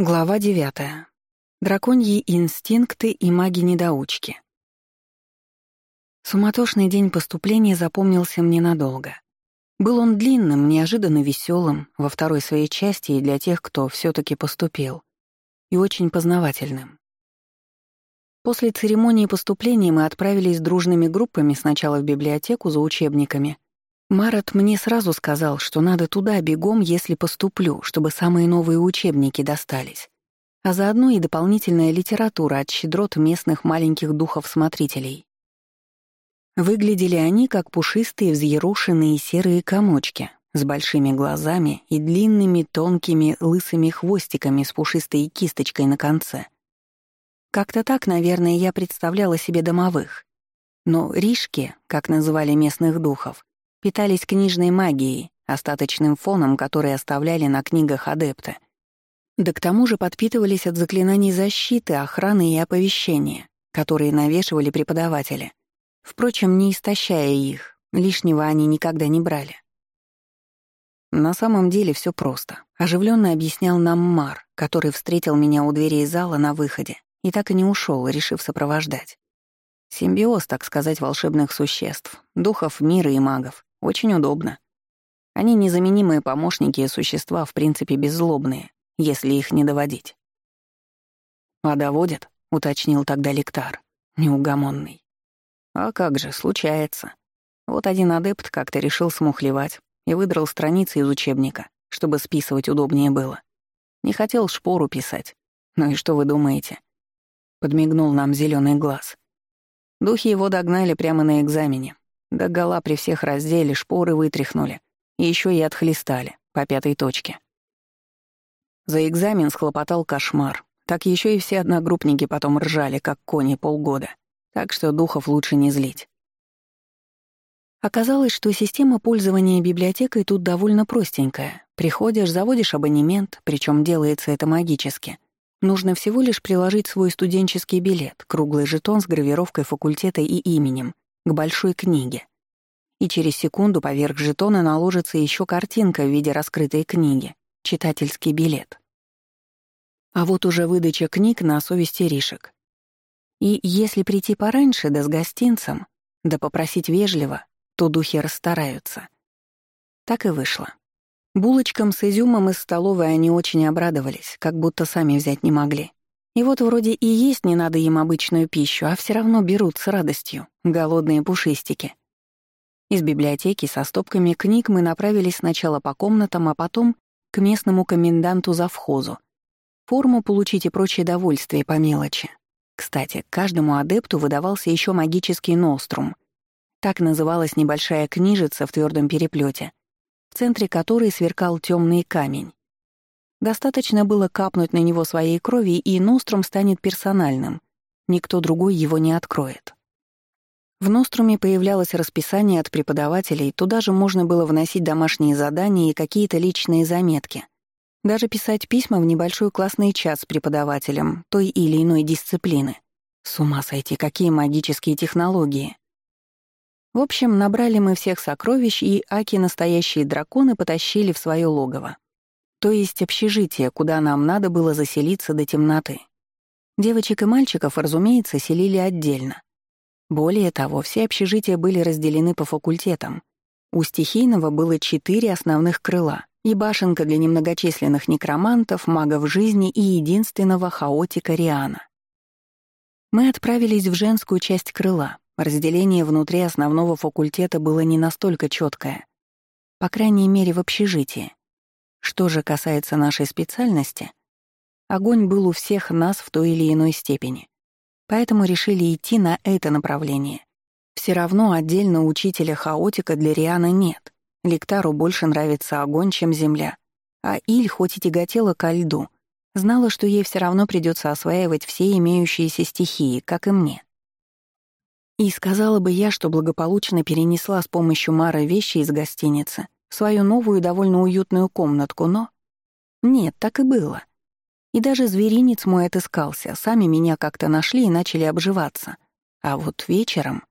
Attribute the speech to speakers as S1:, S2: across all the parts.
S1: Глава девятая. Драконьи инстинкты и маги-недоучки. Суматошный день поступления запомнился мне надолго. Был он длинным, неожиданно веселым, во второй своей части и для тех, кто все таки поступил, и очень познавательным. После церемонии поступления мы отправились дружными группами сначала в библиотеку за учебниками, Марат мне сразу сказал, что надо туда бегом, если поступлю, чтобы самые новые учебники достались. А заодно и дополнительная литература от щедрот местных маленьких духов-смотрителей. Выглядели они как пушистые взъерушенные серые комочки с большими глазами и длинными тонкими лысыми хвостиками с пушистой кисточкой на конце. Как-то так, наверное, я представляла себе домовых. Но ришки, как называли местных духов, питались книжной магией, остаточным фоном, который оставляли на книгах адепты. Да к тому же подпитывались от заклинаний защиты, охраны и оповещения, которые навешивали преподаватели. Впрочем, не истощая их, лишнего они никогда не брали. На самом деле все просто. Оживленно объяснял нам Мар, который встретил меня у дверей зала на выходе и так и не ушел, решив сопровождать. Симбиоз, так сказать, волшебных существ, духов мира и магов. Очень удобно. Они незаменимые помощники и существа, в принципе, беззлобные, если их не доводить. «А доводят?» — уточнил тогда лектар, неугомонный. «А как же, случается. Вот один адепт как-то решил смухлевать и выдрал страницы из учебника, чтобы списывать удобнее было. Не хотел шпору писать. Ну и что вы думаете?» Подмигнул нам зеленый глаз. Духи его догнали прямо на экзамене, до гола при всех раздели, шпоры вытряхнули. И еще и отхлестали, по пятой точке. За экзамен схлопотал кошмар. Так еще и все одногруппники потом ржали, как кони полгода. Так что духов лучше не злить. Оказалось, что система пользования библиотекой тут довольно простенькая. Приходишь, заводишь абонемент, причем делается это магически. Нужно всего лишь приложить свой студенческий билет, круглый жетон с гравировкой факультета и именем, к большой книге. И через секунду поверх жетона наложится еще картинка в виде раскрытой книги, читательский билет. А вот уже выдача книг на совести Ришек. И если прийти пораньше, да с гостинцем, да попросить вежливо, то духи расстараются. Так и вышло. Булочкам с изюмом из столовой они очень обрадовались, как будто сами взять не могли. И вот вроде и есть не надо им обычную пищу, а все равно берут с радостью, голодные пушистики. Из библиотеки со стопками книг мы направились сначала по комнатам, а потом к местному коменданту завхозу. Форму получить и прочее довольствие по мелочи. Кстати, каждому адепту выдавался еще магический нострум. Так называлась небольшая книжица в твердом переплете, в центре которой сверкал темный камень. Достаточно было капнуть на него своей крови, и Нострум станет персональным. Никто другой его не откроет. В Ноструме появлялось расписание от преподавателей, туда же можно было вносить домашние задания и какие-то личные заметки. Даже писать письма в небольшой классный чат с преподавателем той или иной дисциплины. С ума сойти, какие магические технологии. В общем, набрали мы всех сокровищ, и Аки настоящие драконы потащили в свое логово то есть общежитие, куда нам надо было заселиться до темноты. Девочек и мальчиков, разумеется, селили отдельно. Более того, все общежития были разделены по факультетам. У стихийного было четыре основных крыла и башенка для немногочисленных некромантов, магов жизни и единственного хаотика Риана. Мы отправились в женскую часть крыла. Разделение внутри основного факультета было не настолько четкое. По крайней мере, в общежитии. Что же касается нашей специальности, огонь был у всех нас в той или иной степени. Поэтому решили идти на это направление. Все равно отдельно учителя-хаотика для Рианы нет. Лектару больше нравится огонь, чем земля. А Иль, хоть и тяготела ко льду, знала, что ей все равно придется осваивать все имеющиеся стихии, как и мне. И сказала бы я, что благополучно перенесла с помощью Мары вещи из гостиницы, свою новую довольно уютную комнатку, но... Нет, так и было. И даже зверинец мой отыскался, сами меня как-то нашли и начали обживаться. А вот вечером...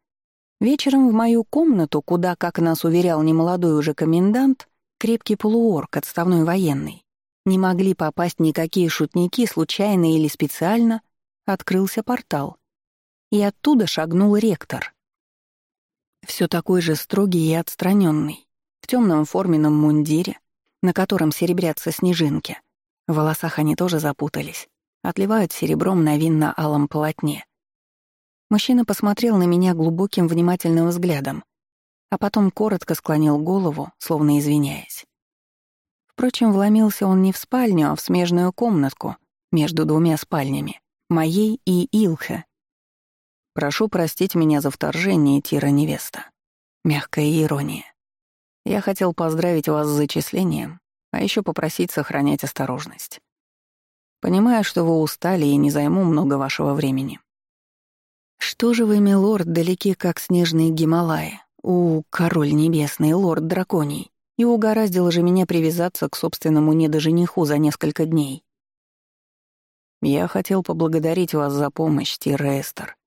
S1: Вечером в мою комнату, куда, как нас уверял немолодой уже комендант, крепкий полуорк, отставной военный, не могли попасть никакие шутники, случайно или специально, открылся портал. И оттуда шагнул ректор. Все такой же строгий и отстраненный, в темном форменном мундире, на котором серебрятся снежинки. В волосах они тоже запутались, отливают серебром на винно-алом полотне. Мужчина посмотрел на меня глубоким внимательным взглядом, а потом коротко склонил голову, словно извиняясь. Впрочем, вломился он не в спальню, а в смежную комнатку между двумя спальнями, моей и Илхе. «Прошу простить меня за вторжение, Тира-невеста». Мягкая ирония. Я хотел поздравить вас с зачислением, а еще попросить сохранять осторожность. Понимаю, что вы устали и не займу много вашего времени. Что же вы, милорд, далеки, как снежные Гималаи? У, король небесный, лорд драконий. И угораздило же меня привязаться к собственному недожениху за несколько дней. Я хотел поблагодарить вас за помощь, Тира Эстер.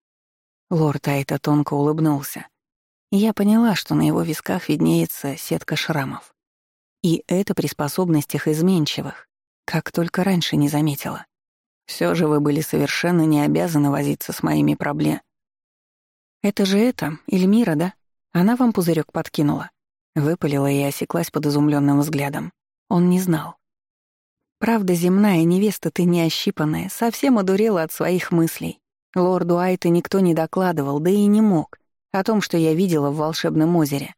S1: Лорд Айта тонко улыбнулся. Я поняла, что на его висках виднеется сетка шрамов. И это при способностях изменчивых, как только раньше не заметила. Все же вы были совершенно не обязаны возиться с моими проблемами. Это же это, Эльмира, да? Она вам пузырек подкинула. Выпалила и осеклась под изумленным взглядом. Он не знал. Правда земная, невеста ты не ощипанная, совсем одурела от своих мыслей. Лорду Айта никто не докладывал, да и не мог, о том, что я видела в волшебном озере.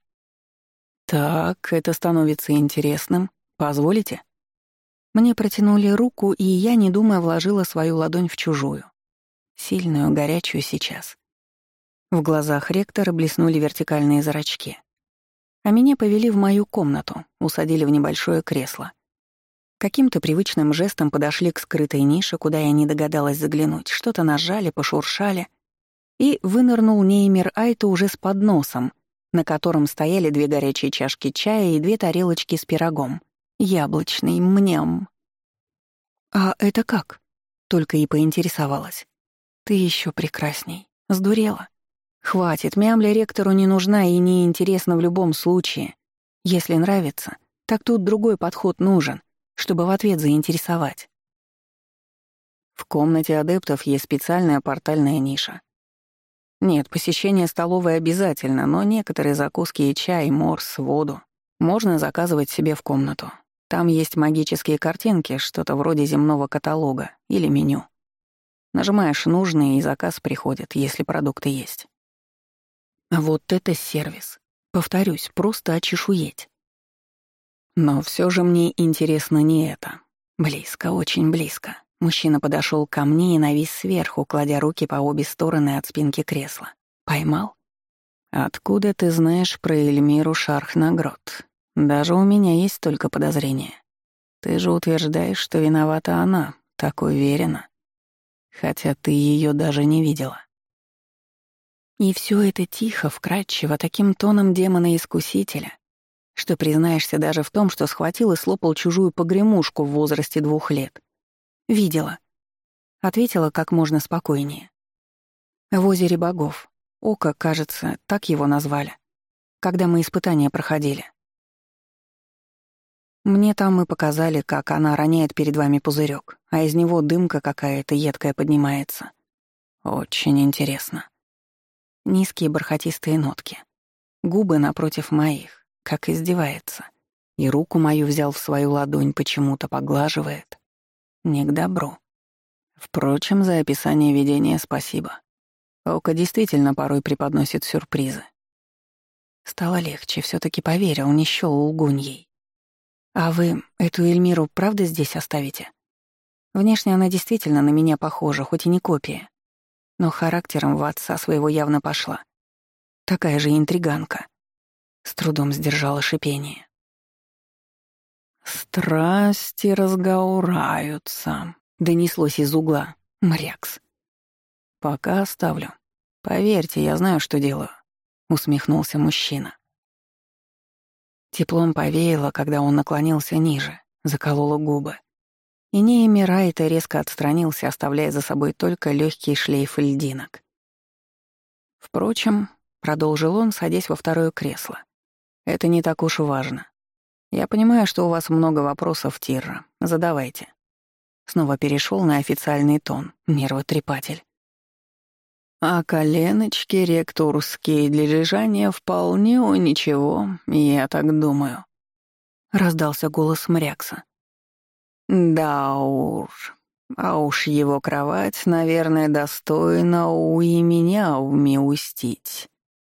S1: Так, это становится интересным. Позволите? Мне протянули руку, и я, не думая, вложила свою ладонь в чужую. Сильную, горячую сейчас. В глазах ректора блеснули вертикальные зрачки. А меня повели в мою комнату, усадили в небольшое кресло. Каким-то привычным жестом подошли к скрытой нише, куда я не догадалась заглянуть, что-то нажали, пошуршали, и вынырнул Неймер Айта уже с подносом, на котором стояли две горячие чашки чая и две тарелочки с пирогом. Яблочный, мням. «А это как?» — только и поинтересовалась. «Ты еще прекрасней. Сдурела?» Хватит, мямля ректору не нужна и не интересна в любом случае. Если нравится, так тут другой подход нужен, чтобы в ответ заинтересовать. В комнате адептов есть специальная портальная ниша. Нет, посещение столовой обязательно, но некоторые закуски и чай, морс, воду можно заказывать себе в комнату. Там есть магические картинки, что-то вроде земного каталога или меню. Нажимаешь нужные, и заказ приходит, если продукты есть. Вот это сервис. Повторюсь, просто очешуеть. Но все же мне интересно не это. Близко, очень близко. Мужчина подошел ко мне и навис сверху, кладя руки по обе стороны от спинки кресла. Поймал? Откуда ты знаешь про Эльмиру Шархнагрот? Даже у меня есть только подозрение. Ты же утверждаешь, что виновата она, так уверена. Хотя ты ее даже не видела. И все это тихо, вкрадчиво, таким тоном демона-искусителя, что признаешься даже в том, что схватил и слопал чужую погремушку в возрасте двух лет. «Видела», — ответила как можно спокойнее. «В озере богов. Око, кажется, так его назвали, когда мы испытания проходили. Мне там и показали, как она роняет перед вами пузырек, а из него дымка какая-то едкая поднимается. Очень интересно. Низкие бархатистые нотки. Губы напротив моих, как издевается. И руку мою взял в свою ладонь, почему-то поглаживает. Не к добру. Впрочем, за описание видения спасибо. Око действительно порой преподносит сюрпризы. Стало легче, все таки поверил, не счёл лгуньей. «А вы эту Эльмиру правда здесь оставите?» Внешне она действительно на меня похожа, хоть и не копия но характером в отца своего явно пошла. Такая же интриганка. С трудом сдержала шипение. «Страсти разгаураются», — донеслось из угла. Мрякс. «Пока оставлю. Поверьте, я знаю, что делаю», — усмехнулся мужчина. Теплом повеяло, когда он наклонился ниже, заколола губы. И Нееми Райта резко отстранился, оставляя за собой только легкий шлейф льдинок. Впрочем, продолжил он, садясь во второе кресло. Это не так уж важно. Я понимаю, что у вас много вопросов, Тирра. Задавайте. Снова перешел на официальный тон, нервотрепатель. А коленочки ректурские для лежания вполне у ничего, я так думаю. Раздался голос Мрякса. Да уж, а уж его кровать, наверное, достойна у и меня умеустить,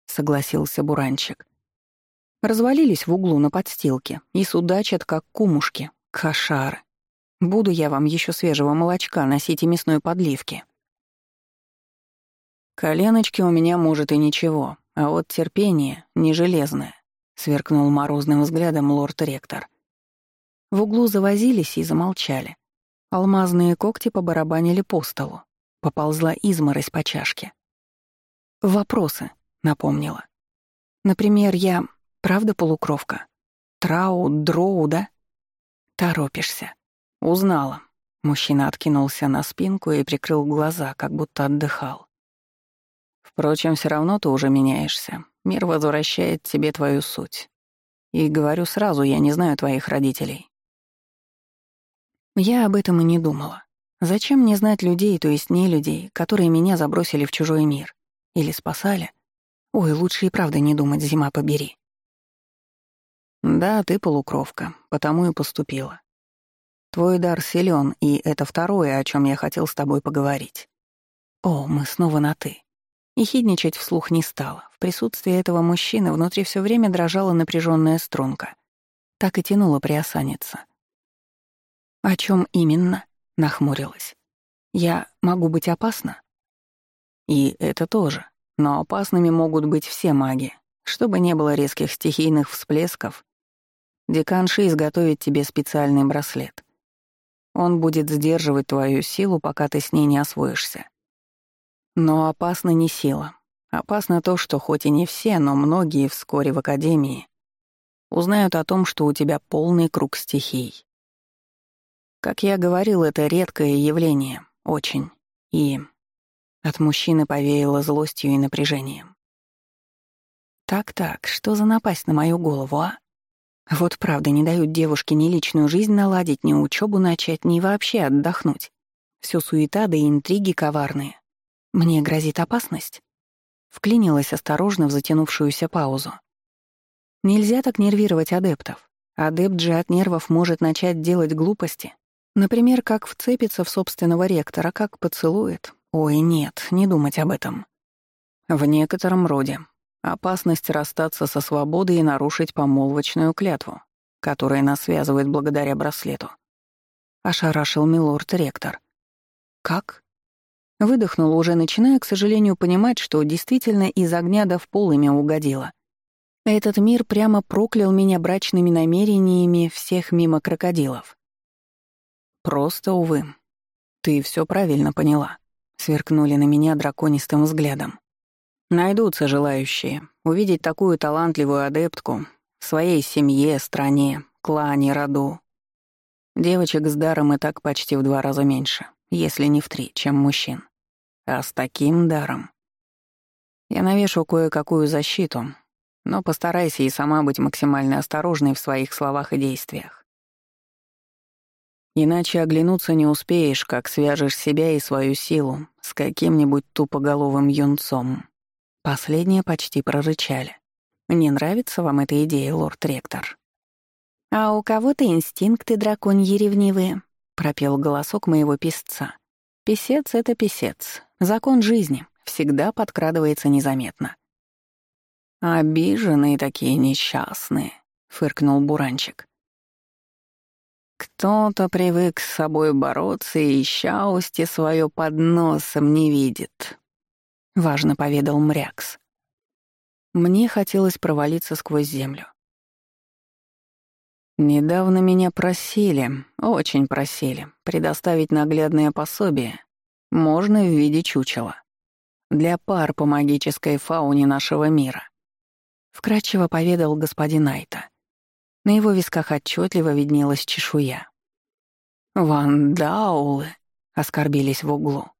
S1: согласился Буранчик. Развалились в углу на подстилке и судачат, как кумушки, кошары. Буду я вам еще свежего молочка носить и мясной подливки. Коленочки у меня, может, и ничего, а вот терпение не железное, сверкнул морозным взглядом лорд-ректор. В углу завозились и замолчали. Алмазные когти побарабанили по столу. Поползла изморозь по чашке. «Вопросы», — напомнила. «Например, я правда полукровка? Трау, дроу, да?» «Торопишься», «Узнала». Мужчина откинулся на спинку и прикрыл глаза, как будто отдыхал. «Впрочем, все равно ты уже меняешься. Мир возвращает тебе твою суть. И говорю сразу, я не знаю твоих родителей». Я об этом и не думала. Зачем мне знать людей, то есть не людей, которые меня забросили в чужой мир? Или спасали? Ой, лучше и правда не думать, зима побери. Да, ты полукровка, потому и поступила. Твой дар силен, и это второе, о чем я хотел с тобой поговорить. О, мы снова на «ты». И хидничать вслух не стало. В присутствии этого мужчины внутри все время дрожала напряженная струнка. Так и тянуло приосаниться. «О чем именно?» — нахмурилась. «Я могу быть опасна?» «И это тоже. Но опасными могут быть все маги. Чтобы не было резких стихийных всплесков, деканши изготовит тебе специальный браслет. Он будет сдерживать твою силу, пока ты с ней не освоишься. Но опасно не сила. Опасно то, что хоть и не все, но многие вскоре в Академии узнают о том, что у тебя полный круг стихий. Как я говорил, это редкое явление, очень. И от мужчины повеяло злостью и напряжением. Так-так, что за напасть на мою голову, а? Вот правда, не дают девушке ни личную жизнь наладить, ни учебу начать, ни вообще отдохнуть. Все суета да интриги коварные. Мне грозит опасность? Вклинилась осторожно в затянувшуюся паузу. Нельзя так нервировать адептов. Адепт же от нервов может начать делать глупости. Например, как вцепится в собственного ректора, как поцелует. Ой, нет, не думать об этом. В некотором роде, Опасность расстаться со свободой и нарушить помолвочную клятву, которая нас связывает благодаря браслету. Ошарашил милорд-ректор. «Как?» Выдохнула, уже начиная, к сожалению, понимать, что действительно из огня да в пол ими угодила. Этот мир прямо проклял меня брачными намерениями всех мимо крокодилов. Просто, увы. Ты все правильно поняла. Сверкнули на меня драконистым взглядом. Найдутся желающие увидеть такую талантливую адептку в своей семье, стране, клане, роду. Девочек с даром и так почти в два раза меньше, если не в три, чем мужчин. А с таким даром... Я навешу кое-какую защиту, но постарайся и сама быть максимально осторожной в своих словах и действиях. Иначе оглянуться не успеешь, как свяжешь себя и свою силу с каким-нибудь тупоголовым юнцом. Последнее почти прорычали. «Не нравится вам эта идея, лорд-ректор?» «А у кого-то инстинкты драконьи ревнивые», — пропел голосок моего писца. «Песец — это писец. Закон жизни. Всегда подкрадывается незаметно». «Обиженные такие несчастные», — фыркнул Буранчик. «Кто-то привык с собой бороться и счастье свое под носом не видит», — важно поведал Мрякс. Мне хотелось провалиться сквозь землю. Недавно меня просили, очень просили, предоставить наглядное пособие, можно в виде чучела, для пар по магической фауне нашего мира. Вкратчиво поведал господин Айта. На его висках отчетливо виднелась чешуя. «Вандаулы!» — оскорбились в углу.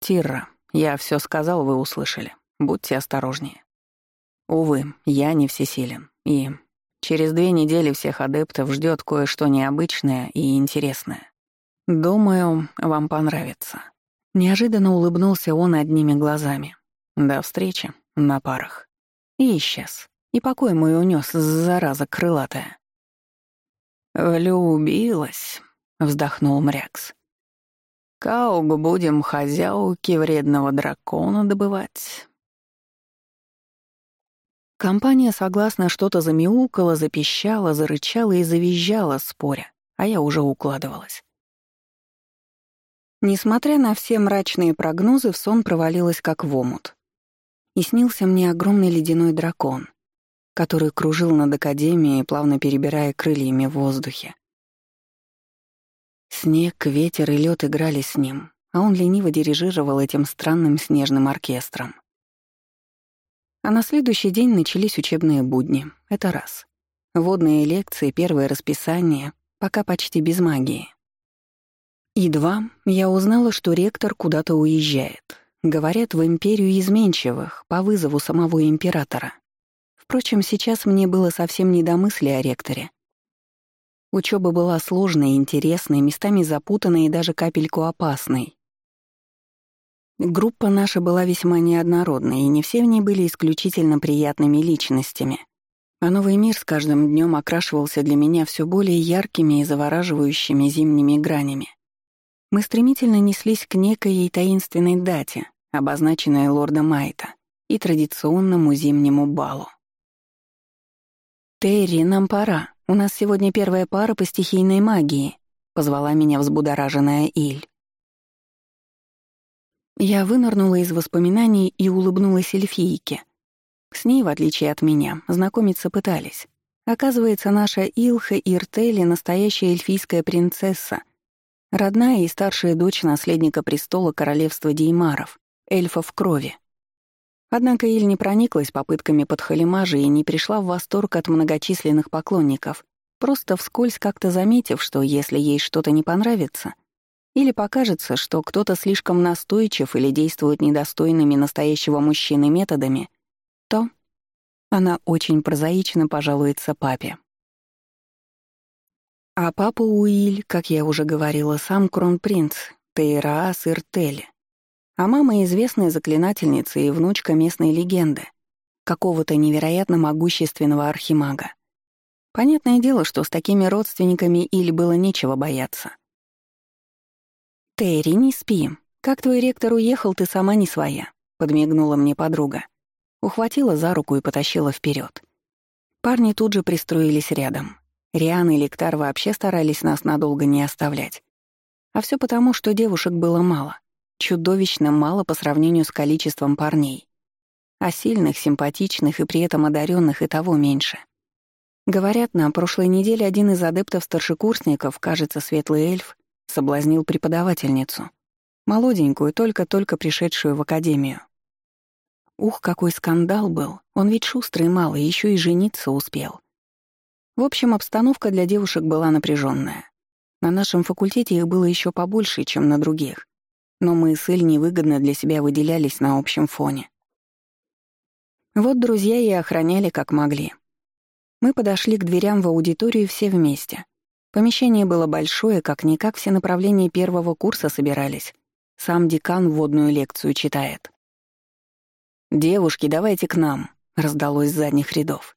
S1: «Тирра, я все сказал, вы услышали. Будьте осторожнее. Увы, я не всесилен. И Через две недели всех адептов ждет кое-что необычное и интересное. Думаю, вам понравится». Неожиданно улыбнулся он одними глазами. «До встречи на парах». И исчез. И покой мой унес, зараза крылатая. «Влюбилась», — вздохнул Мрякс. «Кауг будем хозяуки вредного дракона добывать». Компания согласно что-то замяукала, запищала, зарычала и завизжала, споря, а я уже укладывалась. Несмотря на все мрачные прогнозы, в сон провалилась как в омут. И снился мне огромный ледяной дракон, который кружил над Академией, плавно перебирая крыльями в воздухе. Снег, ветер и лед играли с ним, а он лениво дирижировал этим странным снежным оркестром. А на следующий день начались учебные будни. Это раз. Водные лекции, первое расписание, пока почти без магии. И два, я узнала, что ректор куда-то уезжает. Говорят, в империю изменчивых, по вызову самого императора. Впрочем, сейчас мне было совсем не до мысли о ректоре. Учеба была сложной, интересной, местами запутанной и даже капельку опасной. Группа наша была весьма неоднородной, и не все в ней были исключительно приятными личностями. А новый мир с каждым днем окрашивался для меня все более яркими и завораживающими зимними гранями. Мы стремительно неслись к некой таинственной дате, обозначенной лордом Майта, и традиционному зимнему балу. «Терри, нам пора. У нас сегодня первая пара по стихийной магии», — позвала меня взбудораженная Иль. Я вынырнула из воспоминаний и улыбнулась эльфийке. С ней, в отличие от меня, знакомиться пытались. Оказывается, наша Илха Иртели — настоящая эльфийская принцесса, родная и старшая дочь наследника престола королевства Деймаров, эльфов крови. Однако Иль не прониклась попытками подхалимажа и не пришла в восторг от многочисленных поклонников, просто вскользь как-то заметив, что если ей что-то не понравится, или покажется, что кто-то слишком настойчив или действует недостойными настоящего мужчины методами, то она очень прозаично пожалуется папе. А папа Уиль, как я уже говорила, сам кронпринц Тейраас Иртели, а мама — известная заклинательница и внучка местной легенды, какого-то невероятно могущественного архимага. Понятное дело, что с такими родственниками Иль было нечего бояться. «Терри, не спи. Как твой ректор уехал, ты сама не своя», — подмигнула мне подруга. Ухватила за руку и потащила вперед. Парни тут же пристроились рядом. Риан и Лектар вообще старались нас надолго не оставлять. А все потому, что девушек было мало чудовищно мало по сравнению с количеством парней. А сильных, симпатичных и при этом одаренных и того меньше. Говорят, на прошлой неделе один из адептов-старшекурсников, кажется, светлый эльф, соблазнил преподавательницу. Молоденькую, только-только пришедшую в академию. Ух, какой скандал был. Он ведь шустрый малый, еще и жениться успел. В общем, обстановка для девушек была напряженная. На нашем факультете их было еще побольше, чем на других но мы с Иль невыгодно для себя выделялись на общем фоне. Вот друзья и охраняли как могли. Мы подошли к дверям в аудиторию все вместе. Помещение было большое, как-никак все направления первого курса собирались. Сам декан вводную лекцию читает. «Девушки, давайте к нам», — раздалось с задних рядов.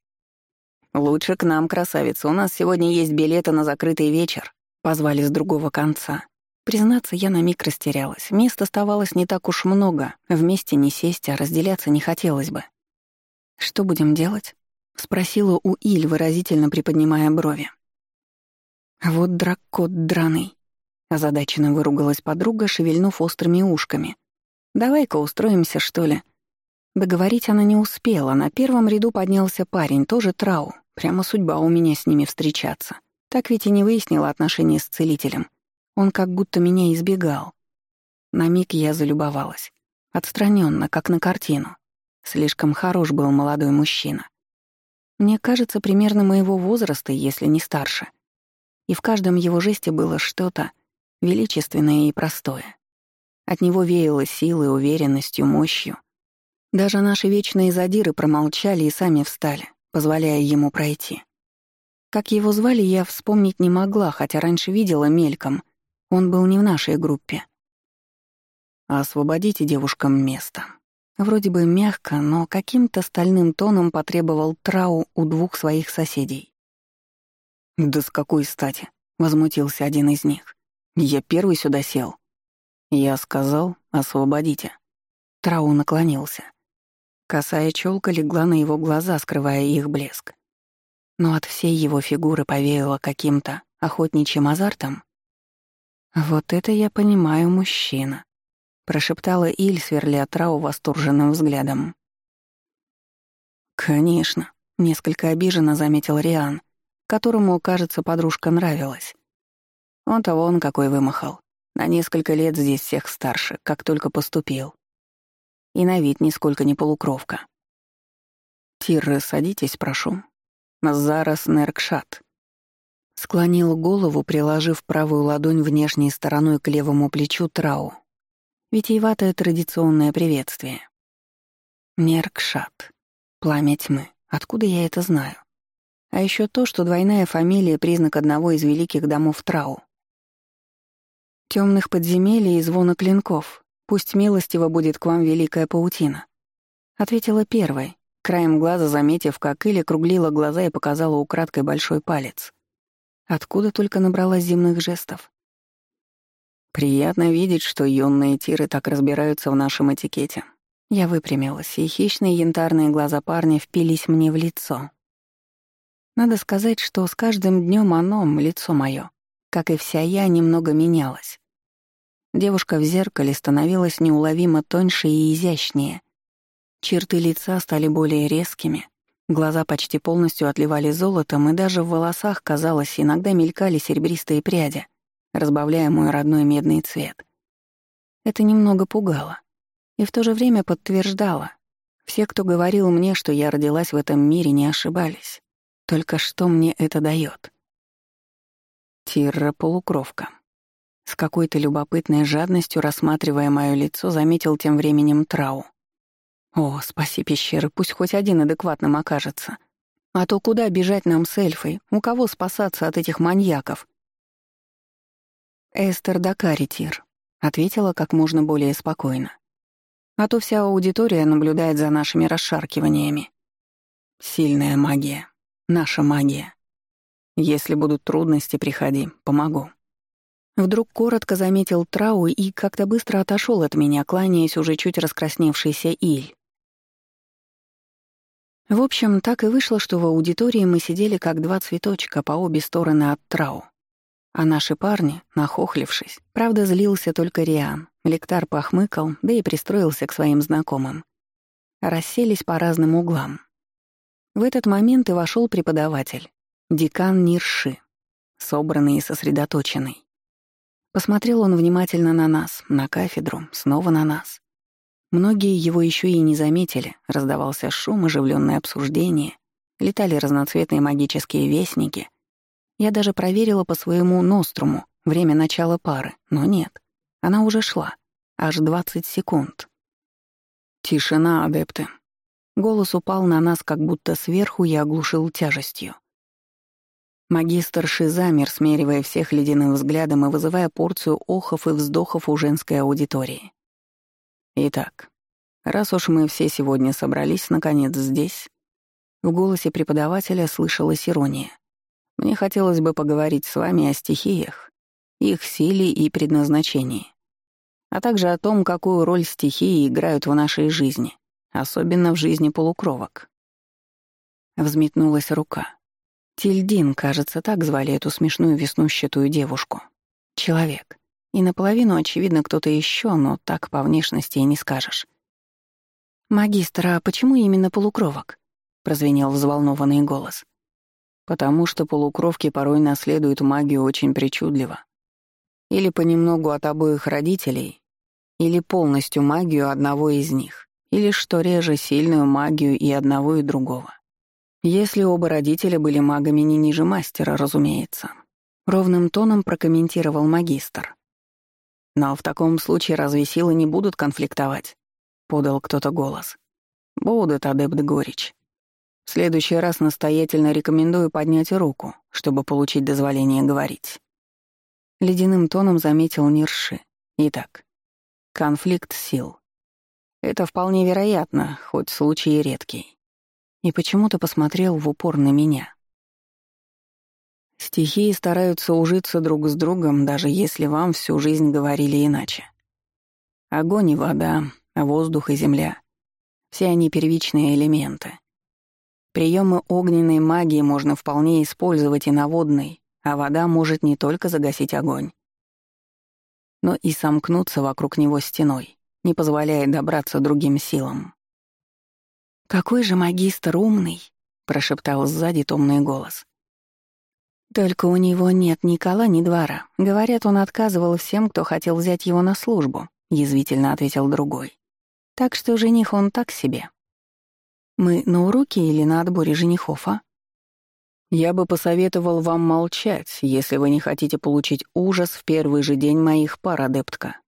S1: «Лучше к нам, красавица, у нас сегодня есть билеты на закрытый вечер», — позвали с другого конца. Признаться, я на миг растерялась. Мест оставалось не так уж много. Вместе не сесть, а разделяться не хотелось бы. «Что будем делать?» — спросила у Иль, выразительно приподнимая брови. «Вот дракот драный», — озадаченно выругалась подруга, шевельнув острыми ушками. «Давай-ка устроимся, что ли?» Договорить она не успела. На первом ряду поднялся парень, тоже трау. Прямо судьба у меня с ними встречаться. Так ведь и не выяснила отношения с целителем. Он как будто меня избегал. На миг я залюбовалась. Отстраненно, как на картину. Слишком хорош был молодой мужчина. Мне кажется, примерно моего возраста, если не старше. И в каждом его жесте было что-то величественное и простое. От него веяло силой, уверенностью, мощью. Даже наши вечные задиры промолчали и сами встали, позволяя ему пройти. Как его звали, я вспомнить не могла, хотя раньше видела мельком. Он был не в нашей группе.
S2: «Освободите девушкам место».
S1: Вроде бы мягко, но каким-то стальным тоном потребовал Трау у двух своих соседей.
S2: «Да с какой стати?» — возмутился один из них. «Я первый сюда сел». Я сказал «освободите».
S1: Трау наклонился. Косая челка легла на его глаза, скрывая их блеск. Но от всей его фигуры повеяло каким-то охотничьим азартом. «Вот это я понимаю, мужчина», — прошептала Иль, сверля Трау восторженным взглядом. «Конечно», — несколько обиженно заметил Риан, которому, кажется, подружка нравилась. Он-то вон какой вымахал. На несколько лет здесь всех старше, как только поступил. И на вид нисколько не полукровка. «Тирры, садитесь, прошу. Зарас Неркшат». Склонил голову, приложив правую ладонь внешней стороной к левому плечу Трау. Витиеватое традиционное приветствие. Неркшат. Пламя тьмы. Откуда я это знаю? А еще то, что двойная фамилия — признак одного из великих домов Трау. Темных подземелий и звона клинков. Пусть милостиво будет к вам великая паутина. Ответила первой, краем глаза заметив, как Иля круглила глаза и показала украдкой большой палец. Откуда только набралась земных жестов. Приятно видеть, что юные тиры так разбираются в нашем этикете. Я выпрямилась, и хищные янтарные глаза парня впились мне в лицо. Надо сказать, что с каждым днем оно, лицо мое, как и вся я, немного менялось. Девушка в зеркале становилась неуловимо тоньше и изящнее. Черты лица стали более резкими, глаза почти полностью отливали золотом, и даже в волосах, казалось, иногда мелькали серебристые пряди — разбавляя мой родной медный цвет. Это немного пугало и в то же время подтверждало. Все, кто говорил мне, что я родилась в этом мире, не ошибались. Только что мне это дает? Тирра — полукровка. С какой-то любопытной жадностью, рассматривая мое лицо, заметил тем временем Трау. «О, спаси пещеры, пусть хоть один адекватным окажется. А то куда бежать нам с эльфой? У кого спасаться от этих маньяков?» «Эстер Дакаритир», — ответила как можно более спокойно. «А то вся аудитория наблюдает за нашими расшаркиваниями. Сильная магия. Наша магия. Если будут трудности, приходи, помогу». Вдруг коротко заметил Трау и как-то быстро отошел от меня, кланяясь уже чуть раскрасневшийся Иль. В общем, так и вышло, что в аудитории мы сидели как два цветочка по обе стороны от Трау. А наши парни, нахохлившись, правда, злился только Риан. Лектар похмыкал, да и пристроился к своим знакомым. Расселись по разным углам. В этот момент и вошел преподаватель, декан Нирши, собранный и сосредоточенный. Посмотрел он внимательно на нас, на кафедру, снова на нас. Многие его еще и не заметили, раздавался шум, оживленное обсуждение, летали разноцветные магические вестники — я даже проверила по своему ноструму время начала пары, но нет. Она уже шла. Аж 20 секунд. Тишина, адепты. Голос упал на нас, как будто сверху я оглушил тяжестью. Магистр Ши замер, смеривая всех ледяным взглядом и вызывая порцию охов и вздохов у женской аудитории. Итак, раз уж мы все сегодня собрались, наконец, здесь, в голосе преподавателя слышалась ирония. Мне хотелось бы поговорить с вами о стихиях, их силе и предназначении, а также о том, какую роль стихии играют в нашей жизни, особенно в жизни полукровок. Взметнулась рука. Тильдин, кажется, так звали эту смешную веснущатую девушку. Человек. И наполовину, очевидно, кто-то еще, но так по внешности и не скажешь. «Магистр, а почему именно полукровок?» — прозвенел взволнованный голос. Потому что полукровки порой наследуют магию очень причудливо. Или понемногу от обоих родителей, или полностью магию одного из них, или, что реже, сильную магию и одного, и другого. Если оба родителя были магами не ниже мастера, разумеется. Ровным тоном прокомментировал магистр. «Но в таком случае разве силы не будут конфликтовать?» — подал кто-то голос. «Будут, адепт Горич.
S2: В следующий раз настоятельно рекомендую поднять руку, чтобы получить дозволение говорить. Ледяным тоном заметил Нирши. Итак, конфликт сил. Это вполне вероятно, хоть случай и редкий. И почему-то посмотрел в упор на меня. Стихии стараются ужиться друг с другом, даже если вам всю жизнь говорили иначе. Огонь и вода, воздух и земля — все они первичные элементы. Приемы огненной магии можно вполне использовать и на водной, а вода может не только загасить огонь, но и сомкнуться вокруг него стеной, не позволяя добраться другим силам. «Какой же магистр умный!» — прошептал сзади томный голос. «Только у него нет ни кола, ни двора. Говорят, он отказывал всем, кто хотел взять его на службу», — язвительно ответил другой. «Так что жених он так себе». «Мы на уроке или на отборе женихов, а?» Я бы посоветовал вам молчать, если вы не хотите получить ужас в первый же день моих пар, адептка».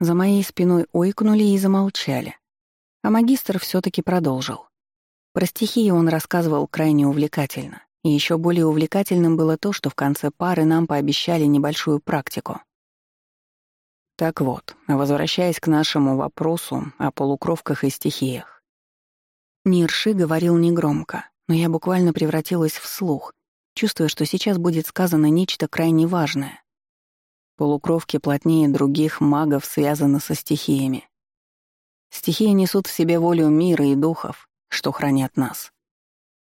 S2: За моей спиной ойкнули и замолчали. А магистр все таки продолжил. Про стихии он рассказывал крайне увлекательно. И еще более увлекательным было то, что в конце пары нам пообещали небольшую практику. Так вот, возвращаясь к нашему вопросу о полукровках и стихиях. Нирши говорил негромко, но я буквально превратилась в слух, чувствуя, что сейчас будет сказано нечто крайне важное. Полукровки плотнее других магов связаны со стихиями. Стихии несут в себе волю мира и духов, что хранят нас.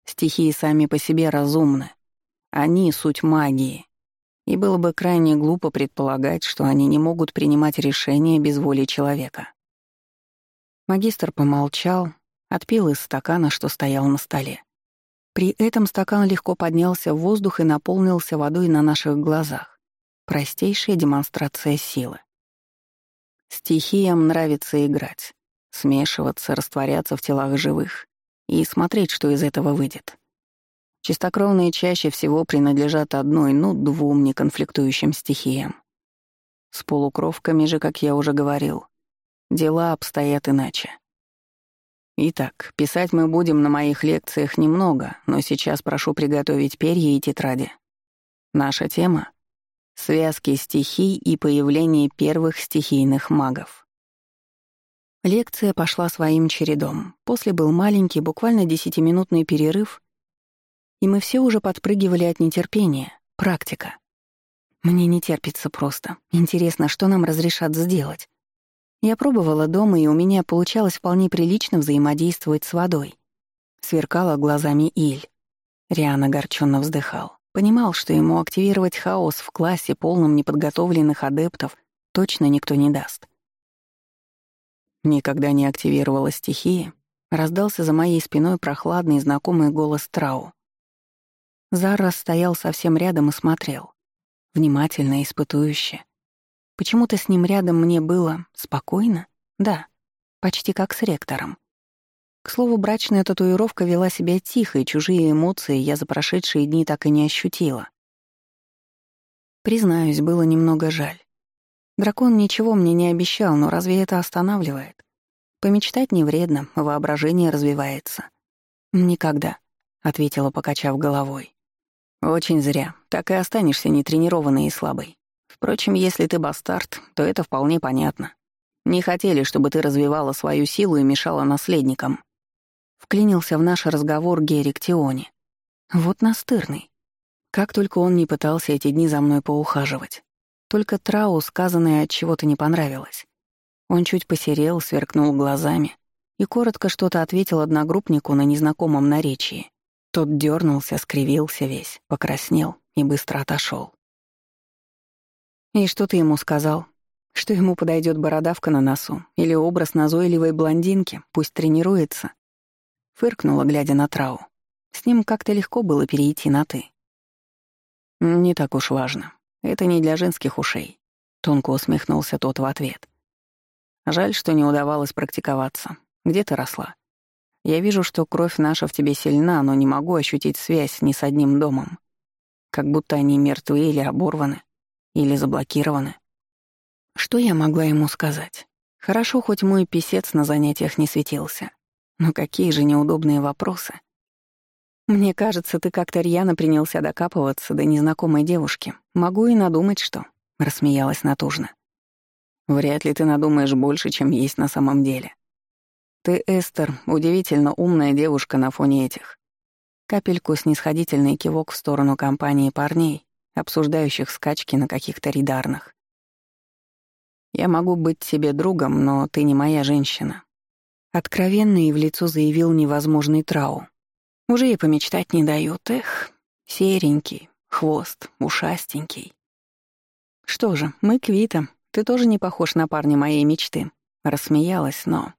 S2: Стихии сами по себе разумны. Они — суть магии. И было бы крайне глупо предполагать, что они не могут принимать решения без воли человека. Магистр помолчал, отпил из стакана, что стоял на столе. При этом стакан легко поднялся в воздух и наполнился водой на наших глазах. Простейшая демонстрация силы. Стихиям нравится играть, смешиваться, растворяться в телах живых и смотреть, что из этого выйдет. Чистокровные чаще всего принадлежат одной, ну, двум неконфликтующим стихиям. С полукровками же, как я уже говорил, дела обстоят иначе. Итак, писать мы будем на моих лекциях немного, но сейчас прошу приготовить перья и тетради. Наша тема — связки стихий и появление первых стихийных магов. Лекция пошла своим чередом. После был маленький, буквально десятиминутный перерыв, и мы все уже подпрыгивали от нетерпения. Практика. Мне не терпится просто. Интересно, что нам разрешат сделать. Я пробовала дома, и у меня получалось вполне прилично взаимодействовать с водой. Сверкала глазами Иль. Риан огорченно вздыхал. Понимал, что ему активировать хаос в классе, полном неподготовленных адептов, точно никто не даст. Никогда не активировала стихии, раздался за моей спиной прохладный знакомый голос Трау. Зара стоял совсем рядом и смотрел. Внимательно, испытующе. Почему-то с ним рядом мне было спокойно? Да, почти как с ректором. К слову, брачная татуировка вела себя тихо, и чужие эмоции я за прошедшие дни так и не ощутила. Признаюсь, было немного жаль. Дракон ничего мне не обещал, но разве это останавливает? Помечтать не вредно, воображение развивается. «Никогда», — ответила, покачав головой. «Очень зря. Так и останешься нетренированной и слабой. Впрочем, если ты бастард, то это вполне понятно. Не хотели, чтобы ты развивала свою силу и мешала наследникам. Вклинился в наш разговор Герик Тиони. Вот настырный. Как только он не пытался эти дни за мной поухаживать. Только Трау сказанное от чего-то не понравилось. Он чуть посерел, сверкнул глазами и коротко что-то ответил одногруппнику на незнакомом наречии. Тот дернулся, скривился весь, покраснел и быстро отошел. «И что ты ему сказал? Что ему подойдет бородавка на носу или образ назойливой блондинки, пусть тренируется?» Фыркнула, глядя на Трау. С ним как-то легко было перейти на «ты». «Не так уж важно. Это не для женских ушей», — тонко усмехнулся тот в ответ. «Жаль, что не удавалось практиковаться. Где ты росла? Я вижу, что кровь наша в тебе сильна, но не могу ощутить связь ни с одним домом. Как будто они мертвы или оборваны. Или заблокированы. Что я могла ему сказать? Хорошо, хоть мой писец на занятиях не светился. Но какие же неудобные вопросы.
S1: Мне кажется, ты как-то рьяно принялся докапываться до незнакомой девушки. Могу и надумать, что...» — рассмеялась натужно. «Вряд ли ты надумаешь больше, чем есть на самом деле. Ты, Эстер, удивительно умная девушка на фоне этих. Капельку снисходительный кивок в сторону компании парней, обсуждающих скачки на каких-то ридарных. Я могу быть тебе другом, но ты не моя женщина. Откровенно и в лицо заявил невозможный трау. Уже и помечтать не дают, эх, серенький, хвост, ушастенький. Что же, мы квита, ты тоже не похож на парня моей мечты. Рассмеялась, но...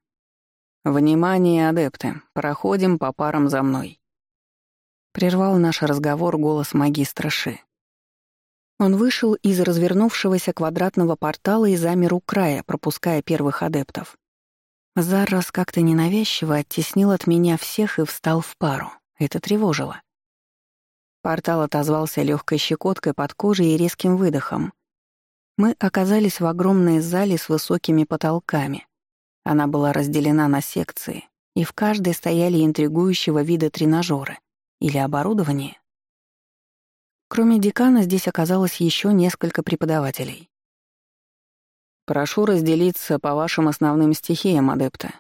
S1: «Внимание, адепты, проходим по парам за мной». Прервал наш разговор голос магистра Ши. Он вышел из развернувшегося квадратного портала и замер у края, пропуская первых адептов. Заррас как-то ненавязчиво оттеснил от меня всех и встал в пару. Это тревожило. Портал отозвался легкой щекоткой под кожей и резким выдохом. Мы оказались в огромной зале с высокими потолками. Она была разделена на секции, и в каждой стояли интригующего вида тренажеры или оборудование. Кроме декана здесь оказалось еще несколько преподавателей. Прошу разделиться по вашим основным стихиям, адепты.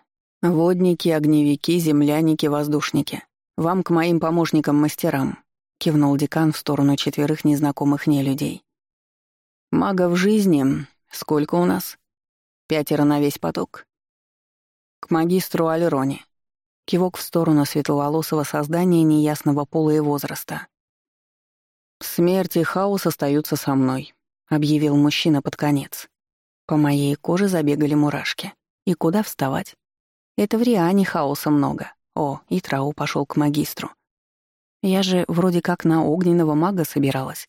S1: Водники, огневики, земляники, воздушники. Вам к моим помощникам-мастерам», — кивнул декан в сторону четверых незнакомых нелюдей. «Магов жизни сколько у нас? Пятеро на весь поток?» «К магистру Альроне». Кивок в сторону светловолосого создания неясного пола и возраста. «Смерть и хаос остаются со мной», — объявил мужчина под конец. По моей коже забегали мурашки. И куда вставать? Это в Риане хаоса много. О, и Трау пошел к магистру. Я же вроде как на огненного мага собиралась.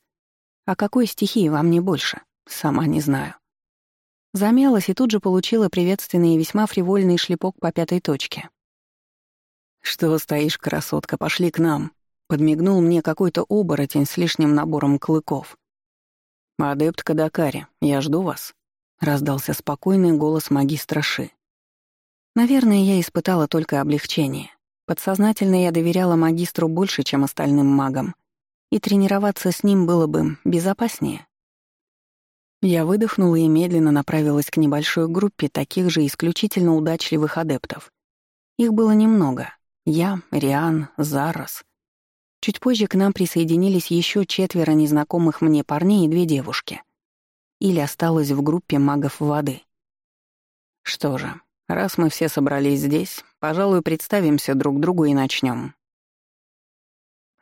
S1: А какой стихии вам не больше? Сама не знаю. Замялась и тут же получила приветственный и весьма фривольный шлепок по пятой точке. «Что стоишь, красотка, пошли к нам», — подмигнул мне какой-то оборотень с лишним набором клыков. «Адепт Кадакари, я жду вас», — раздался спокойный голос магистра Ши. Наверное, я испытала только облегчение. Подсознательно я доверяла магистру больше, чем остальным магам, и тренироваться с ним было бы безопаснее. Я выдохнула и медленно направилась к небольшой группе таких же исключительно удачливых адептов. Их было немного. Я, Риан, Зарос. Чуть позже к нам присоединились еще четверо незнакомых мне парней и две девушки или осталась в группе магов воды. Что же, раз мы все собрались здесь, пожалуй, представимся друг другу и начнем.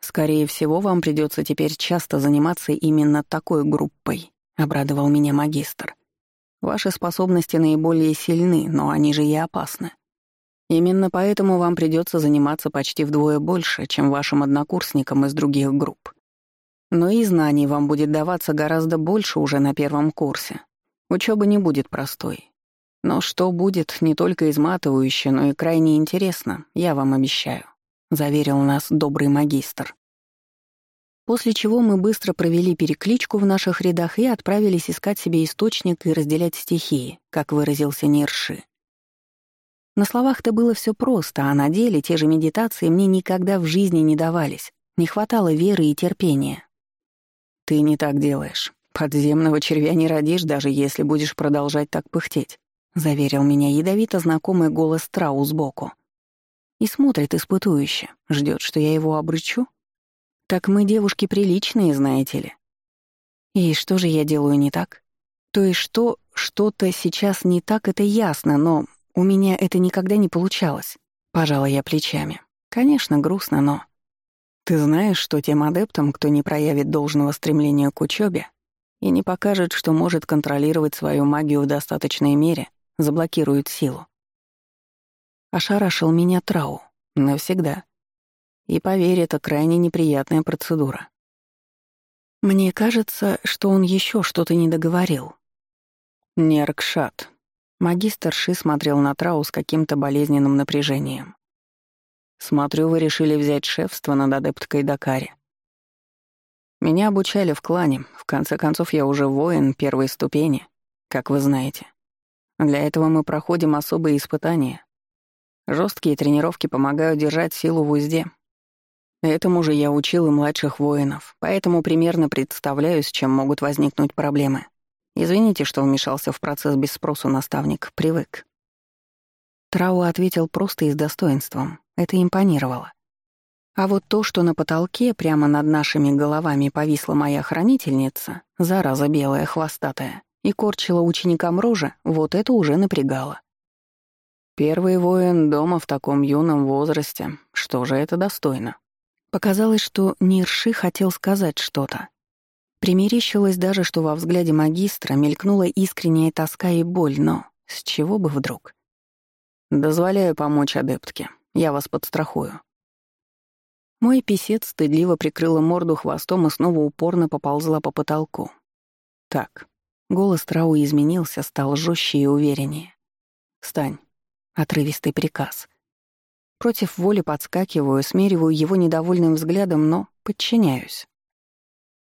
S1: Скорее всего, вам придется теперь часто заниматься именно такой группой, обрадовал меня магистр. Ваши способности наиболее сильны, но они же и опасны. Именно поэтому вам придется заниматься почти вдвое больше, чем вашим однокурсникам из других групп. Но и знаний вам будет даваться гораздо больше уже на первом курсе. Учеба не будет простой. Но что будет не только изматывающе, но и крайне интересно, я вам обещаю», — заверил нас добрый магистр. После чего мы быстро провели перекличку в наших рядах и отправились искать себе источник и разделять стихии, как выразился Нирши. На словах-то было все просто, а на деле те же медитации мне никогда в жизни не давались. Не хватало веры и терпения. «Ты не так делаешь. Подземного червя не родишь, даже если будешь продолжать так пыхтеть», — заверил меня ядовито знакомый голос Трау сбоку. И смотрит испытующе, ждет, что я его обрычу. Так мы девушки приличные, знаете ли. И что же я делаю не так? То есть что что-то сейчас не так, это ясно, но у меня это никогда не получалось. Пожала я плечами. Конечно, грустно, но... Ты знаешь, что тем адептам, кто не проявит должного стремления к учебе и не покажет, что может контролировать свою магию в достаточной мере, заблокируют силу. Ошарашил меня Трау. Навсегда. И поверь, это крайне неприятная процедура. Мне кажется, что он еще что-то не договорил. Неркшат. Магистр Ши смотрел на Трау с каким-то болезненным напряжением. Смотрю, вы решили взять шефство над адепткой Дакари. Меня обучали в клане. В конце концов, я уже воин первой ступени, как вы знаете. Для этого мы проходим особые испытания. Жесткие тренировки помогают держать силу в узде.
S2: Этому же я учил и младших воинов, поэтому примерно представляю, с чем могут возникнуть проблемы. Извините, что вмешался в процесс без спросу, наставник, привык. Трау ответил просто и с достоинством. Это импонировало. А вот то, что на потолке прямо над нашими головами повисла моя хранительница, зараза белая, хвостатая, и корчила ученикам рожи, вот это уже напрягало. Первый воин дома в таком юном возрасте, что же это достойно? Показалось, что Нирши хотел сказать что-то. Примерещилось даже, что во взгляде магистра мелькнула искренняя тоска и боль, но с чего бы вдруг? «Дозволяю помочь адептке. Я вас подстрахую». Мой писец стыдливо прикрыла морду хвостом и снова упорно поползла по потолку. «Так». Голос Трау изменился, стал жестче и увереннее. «Встань». Отрывистый приказ. Против воли подскакиваю, смериваю его недовольным взглядом, но подчиняюсь.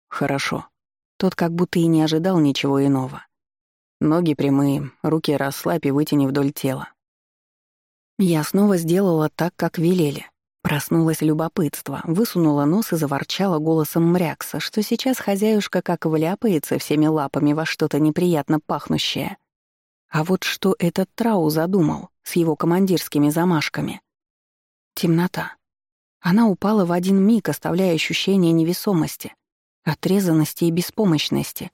S2: Хорошо. Тот как будто и не ожидал ничего иного. Ноги прямые, руки расслабь и вытяни вдоль тела. Я снова сделала так, как велели. Проснулось любопытство, высунула нос и заворчала голосом мрякса, что сейчас хозяюшка как вляпается всеми лапами во что-то неприятно пахнущее. А вот что этот Трау задумал с его командирскими замашками — Темнота. Она упала в один миг, оставляя ощущение невесомости, отрезанности и беспомощности.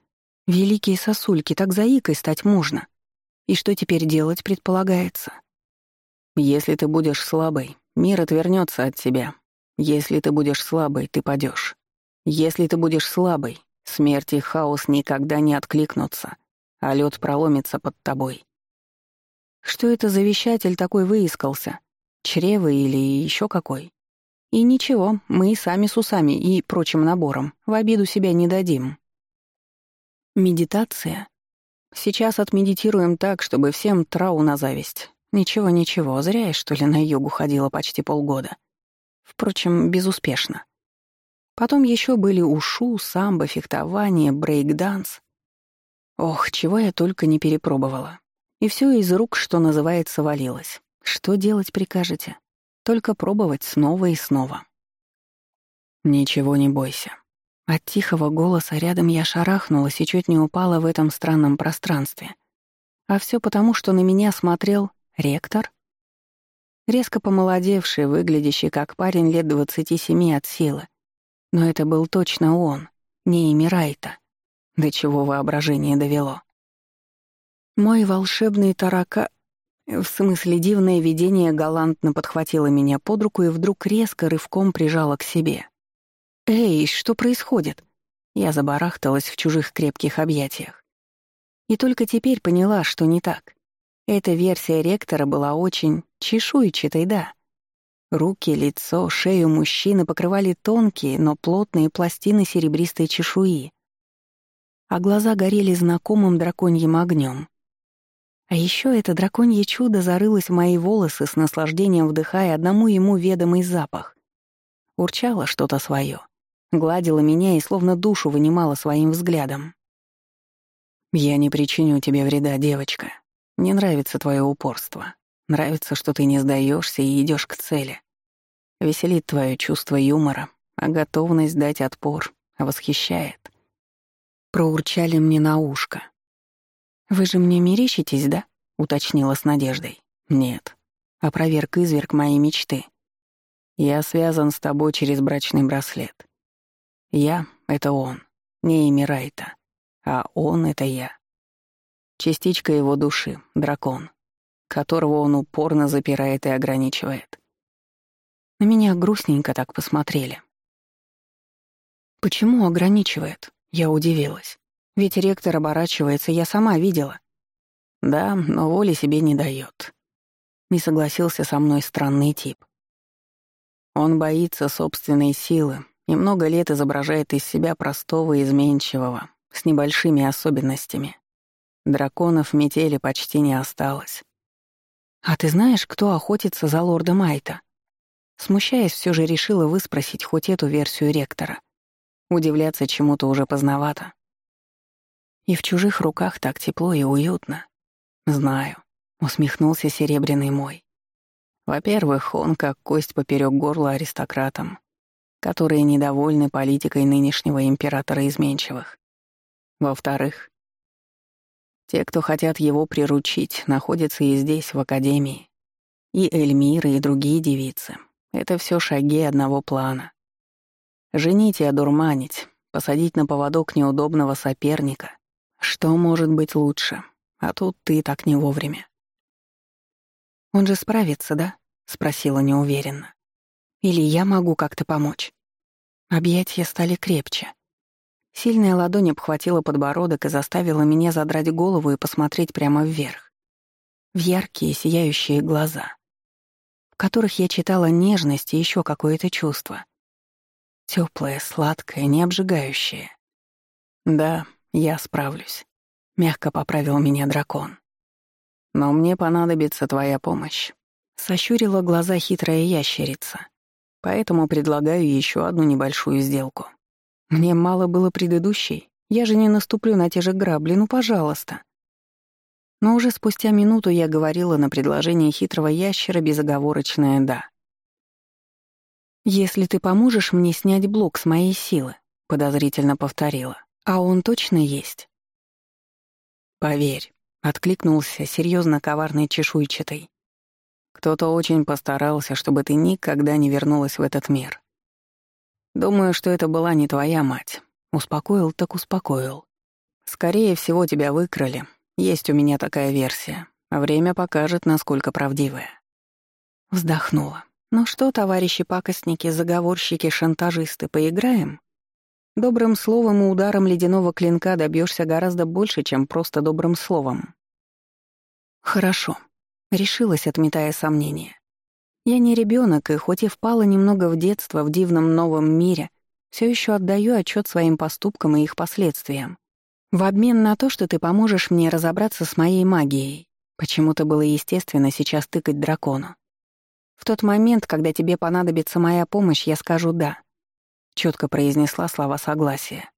S2: Великие сосульки, так заикой стать можно. И что теперь делать предполагается? Если ты будешь слабой, мир отвернется от тебя. Если ты будешь слабой, ты падешь. Если ты будешь слабой, смерть и хаос никогда не откликнутся, а лед проломится под тобой. Что это за вещатель такой выискался? Чрево или еще какой. И ничего, мы и сами с усами и прочим набором в обиду себя не дадим. Медитация. Сейчас отмедитируем так, чтобы всем трау на зависть. Ничего-ничего, зря я, что ли, на йогу ходила почти полгода. Впрочем, безуспешно. Потом еще были ушу, самбо, фехтование, брейк-данс. Ох, чего я только не перепробовала. И все из рук, что называется, валилось. Что делать прикажете? Только пробовать снова и снова. Ничего не бойся. От тихого голоса рядом я шарахнулась и чуть не упала в этом странном пространстве. А все потому, что на меня смотрел ректор. Резко помолодевший, выглядящий как парень лет двадцати семи от силы. Но это был точно он, не Эмирайта. До чего воображение довело. Мой волшебный тарака... В смысле, дивное видение галантно подхватило меня под руку и вдруг резко рывком прижало к себе. «Эй, что происходит?» Я забарахталась в чужих крепких объятиях. И только теперь поняла, что не так. Эта версия ректора была очень чешуйчатой, да. Руки, лицо, шею мужчины покрывали тонкие, но плотные пластины серебристой чешуи. А глаза горели знакомым драконьим огнем. А еще это драконье чудо зарылось в мои волосы с наслаждением вдыхая одному ему ведомый запах. Урчало что-то свое, гладила меня и словно душу вынимала своим взглядом. «Я не причиню тебе вреда, девочка. Мне нравится твое упорство. Нравится, что ты не сдаешься и идешь к цели. Веселит твое чувство юмора, а готовность дать отпор восхищает». Проурчали мне на ушко, «Вы же мне мерещитесь, да?» — уточнила с надеждой. «Нет. Опроверг изверг моей мечты. Я связан с тобой через брачный браслет. Я — это он, не имя Райта, а он — это я. Частичка его души, дракон, которого он упорно запирает и ограничивает. На меня грустненько так посмотрели. «Почему ограничивает?» — я удивилась. Ведь ректор оборачивается, я сама видела. Да, но воли себе не дает. Не согласился со мной странный тип. Он боится собственной силы и много лет изображает из себя простого и изменчивого, с небольшими особенностями. Драконов метели почти не осталось. «А ты знаешь, кто охотится за лорда Майта?» Смущаясь, все же решила выспросить хоть эту версию ректора. Удивляться чему-то уже поздновато. И в чужих руках так тепло и уютно. Знаю, усмехнулся серебряный мой. Во-первых, он как кость поперек горла аристократам. которые недовольны политикой нынешнего императора изменчивых. Во-вторых, те, кто хотят его приручить, находятся и здесь, в Академии. И Эльмира, и другие девицы. Это все шаги одного плана. Женить и одурманить, посадить на поводок неудобного соперника. Что может быть лучше? А тут ты так не вовремя.
S1: «Он же справится, да?» — спросила неуверенно. «Или я могу как-то помочь?» Объятия стали крепче. Сильная ладонь обхватила подбородок и заставила меня задрать голову и посмотреть прямо вверх. В яркие, сияющие глаза, в которых я читала нежность и еще какое-то чувство. Теплое, сладкое, не обжигающее.
S2: «Да, я справлюсь», — мягко поправил меня дракон. «Но мне понадобится твоя помощь», — сощурила глаза хитрая ящерица. «Поэтому предлагаю еще одну небольшую сделку». Мне мало было предыдущей. Я же не наступлю на те же грабли, ну, пожалуйста. Но уже спустя минуту я говорила на предложение хитрого ящера безоговорочное «да».
S1: «Если ты поможешь мне снять блок с моей силы», — подозрительно повторила. «А он точно есть?»
S2: «Поверь», — откликнулся серьезно коварный чешуйчатый. «Кто-то очень постарался, чтобы ты никогда не вернулась в этот мир. Думаю, что это была не твоя мать. Успокоил так успокоил. Скорее всего, тебя выкрали. Есть у меня такая версия. Время покажет, насколько правдивая.
S1: Вздохнула. «Ну что, товарищи пакостники, заговорщики, шантажисты, поиграем?» Добрым словом и ударом ледяного клинка добьешься гораздо больше, чем просто добрым словом. «Хорошо», — решилась, отметая сомнения. Я не ребенок, и хоть и впала немного в детство в дивном новом мире, все еще отдаю отчет своим поступкам и их последствиям. В обмен на то, что ты поможешь мне разобраться с моей магией. Почему-то было естественно сейчас тыкать дракону. В тот момент, когда тебе понадобится моя помощь, я скажу «да», — четко произнесла слова согласия.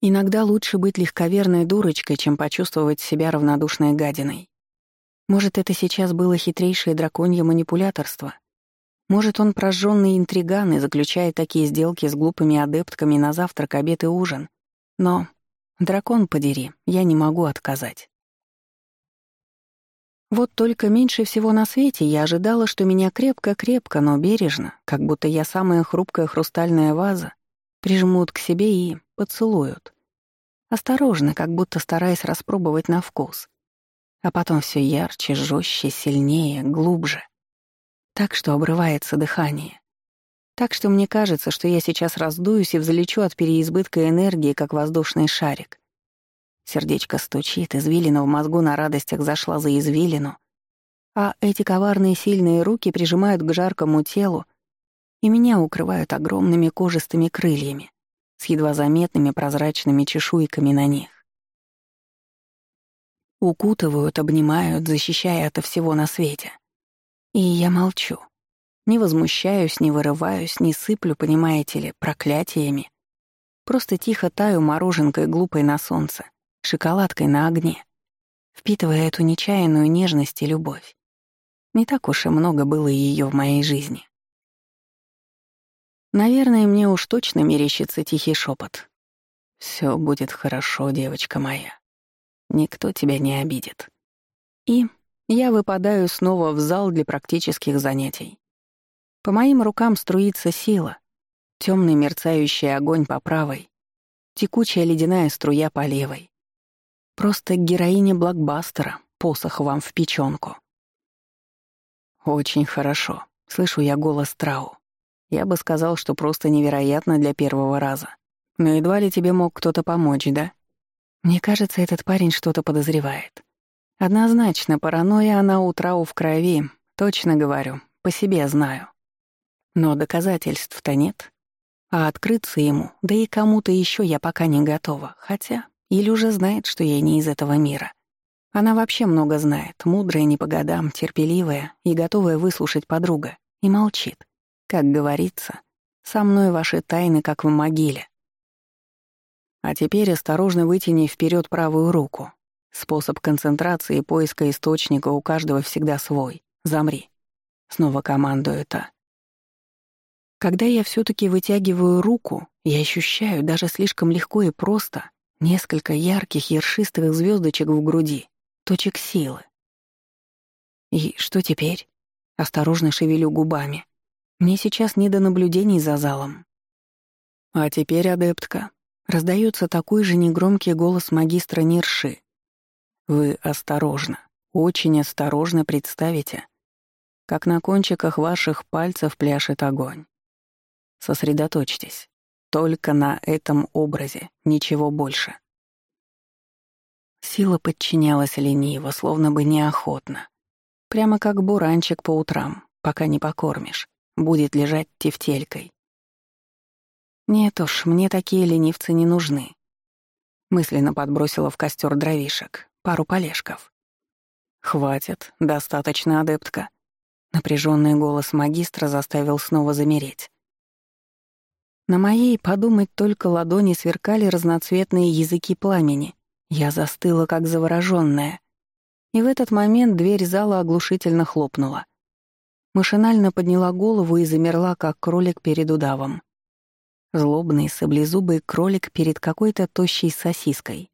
S1: Иногда лучше быть легковерной дурочкой, чем почувствовать себя равнодушной гадиной. Может, это сейчас было хитрейшее драконье манипуляторство? Может, он прожженный интриган и заключает такие сделки с глупыми адептками на завтрак, обед и ужин? Но, дракон подери, я не могу отказать. Вот только меньше всего на свете я ожидала, что меня крепко-крепко, но бережно, как будто я самая хрупкая хрустальная ваза, прижмут к себе и поцелуют. Осторожно, как будто стараясь распробовать на вкус а потом все ярче, жестче, сильнее, глубже. Так что обрывается дыхание. Так что мне кажется, что я сейчас раздуюсь и взлечу от переизбытка энергии, как воздушный шарик. Сердечко стучит, извилина в мозгу на радостях зашла за извилину, а эти коварные сильные руки прижимают к жаркому телу и меня укрывают огромными кожистыми крыльями с едва заметными прозрачными чешуйками на них. Укутывают, обнимают, защищая от всего на свете. И я молчу. Не возмущаюсь, не вырываюсь, не сыплю, понимаете ли, проклятиями. Просто тихо таю мороженкой глупой на солнце, шоколадкой на огне, впитывая эту нечаянную нежность и любовь. Не так уж и много было ее в моей жизни. Наверное, мне уж точно мерещится тихий шепот. Все будет хорошо, девочка моя. Никто тебя не обидит. И я выпадаю снова в зал для практических занятий. По моим рукам струится сила, темный мерцающий огонь по правой, текучая ледяная струя по левой. Просто героиня блокбастера, посох вам в печёнку. Очень хорошо. Слышу я голос Трау. Я бы сказал, что просто невероятно для первого раза. Но едва ли тебе мог кто-то помочь, да? Мне кажется, этот парень что-то подозревает. Однозначно, паранойя она у Трау в крови, точно говорю, по себе знаю. Но доказательств-то нет. А открыться ему, да и кому-то еще я пока не готова. Хотя Иль знает, что я не из этого мира. Она вообще много знает, мудрая не по годам, терпеливая и готовая выслушать подруга. И молчит. Как говорится, со мной ваши тайны, как в могиле. А теперь осторожно вытяни вперед правую руку. Способ концентрации и поиска источника у каждого всегда свой. Замри. Снова командую та. Когда я все таки вытягиваю руку, я ощущаю даже слишком легко и просто несколько ярких ершистых звездочек в груди, точек силы. И что теперь? Осторожно шевелю губами. Мне сейчас не до наблюдений за залом. А теперь, адептка, раздается такой же негромкий голос магистра Нирши. Вы осторожно, очень осторожно представите, как на кончиках ваших пальцев пляшет огонь. Сосредоточьтесь. Только на этом образе, ничего больше. Сила подчинялась лениво, словно бы неохотно. Прямо как буранчик по утрам, пока не покормишь, будет лежать тефтелькой. Нет уж, мне такие ленивцы не нужны. Мысленно подбросила в костер дровишек, пару полежков. «Хватит, достаточно, адептка». Напряженный голос магистра заставил снова замереть. На моей, подумать только, ладони сверкали разноцветные языки пламени. Я застыла, как заворожённая. И в этот момент дверь зала оглушительно хлопнула. Машинально подняла голову и замерла, как кролик перед удавом. Злобный, саблезубый кролик перед какой-то тощей сосиской.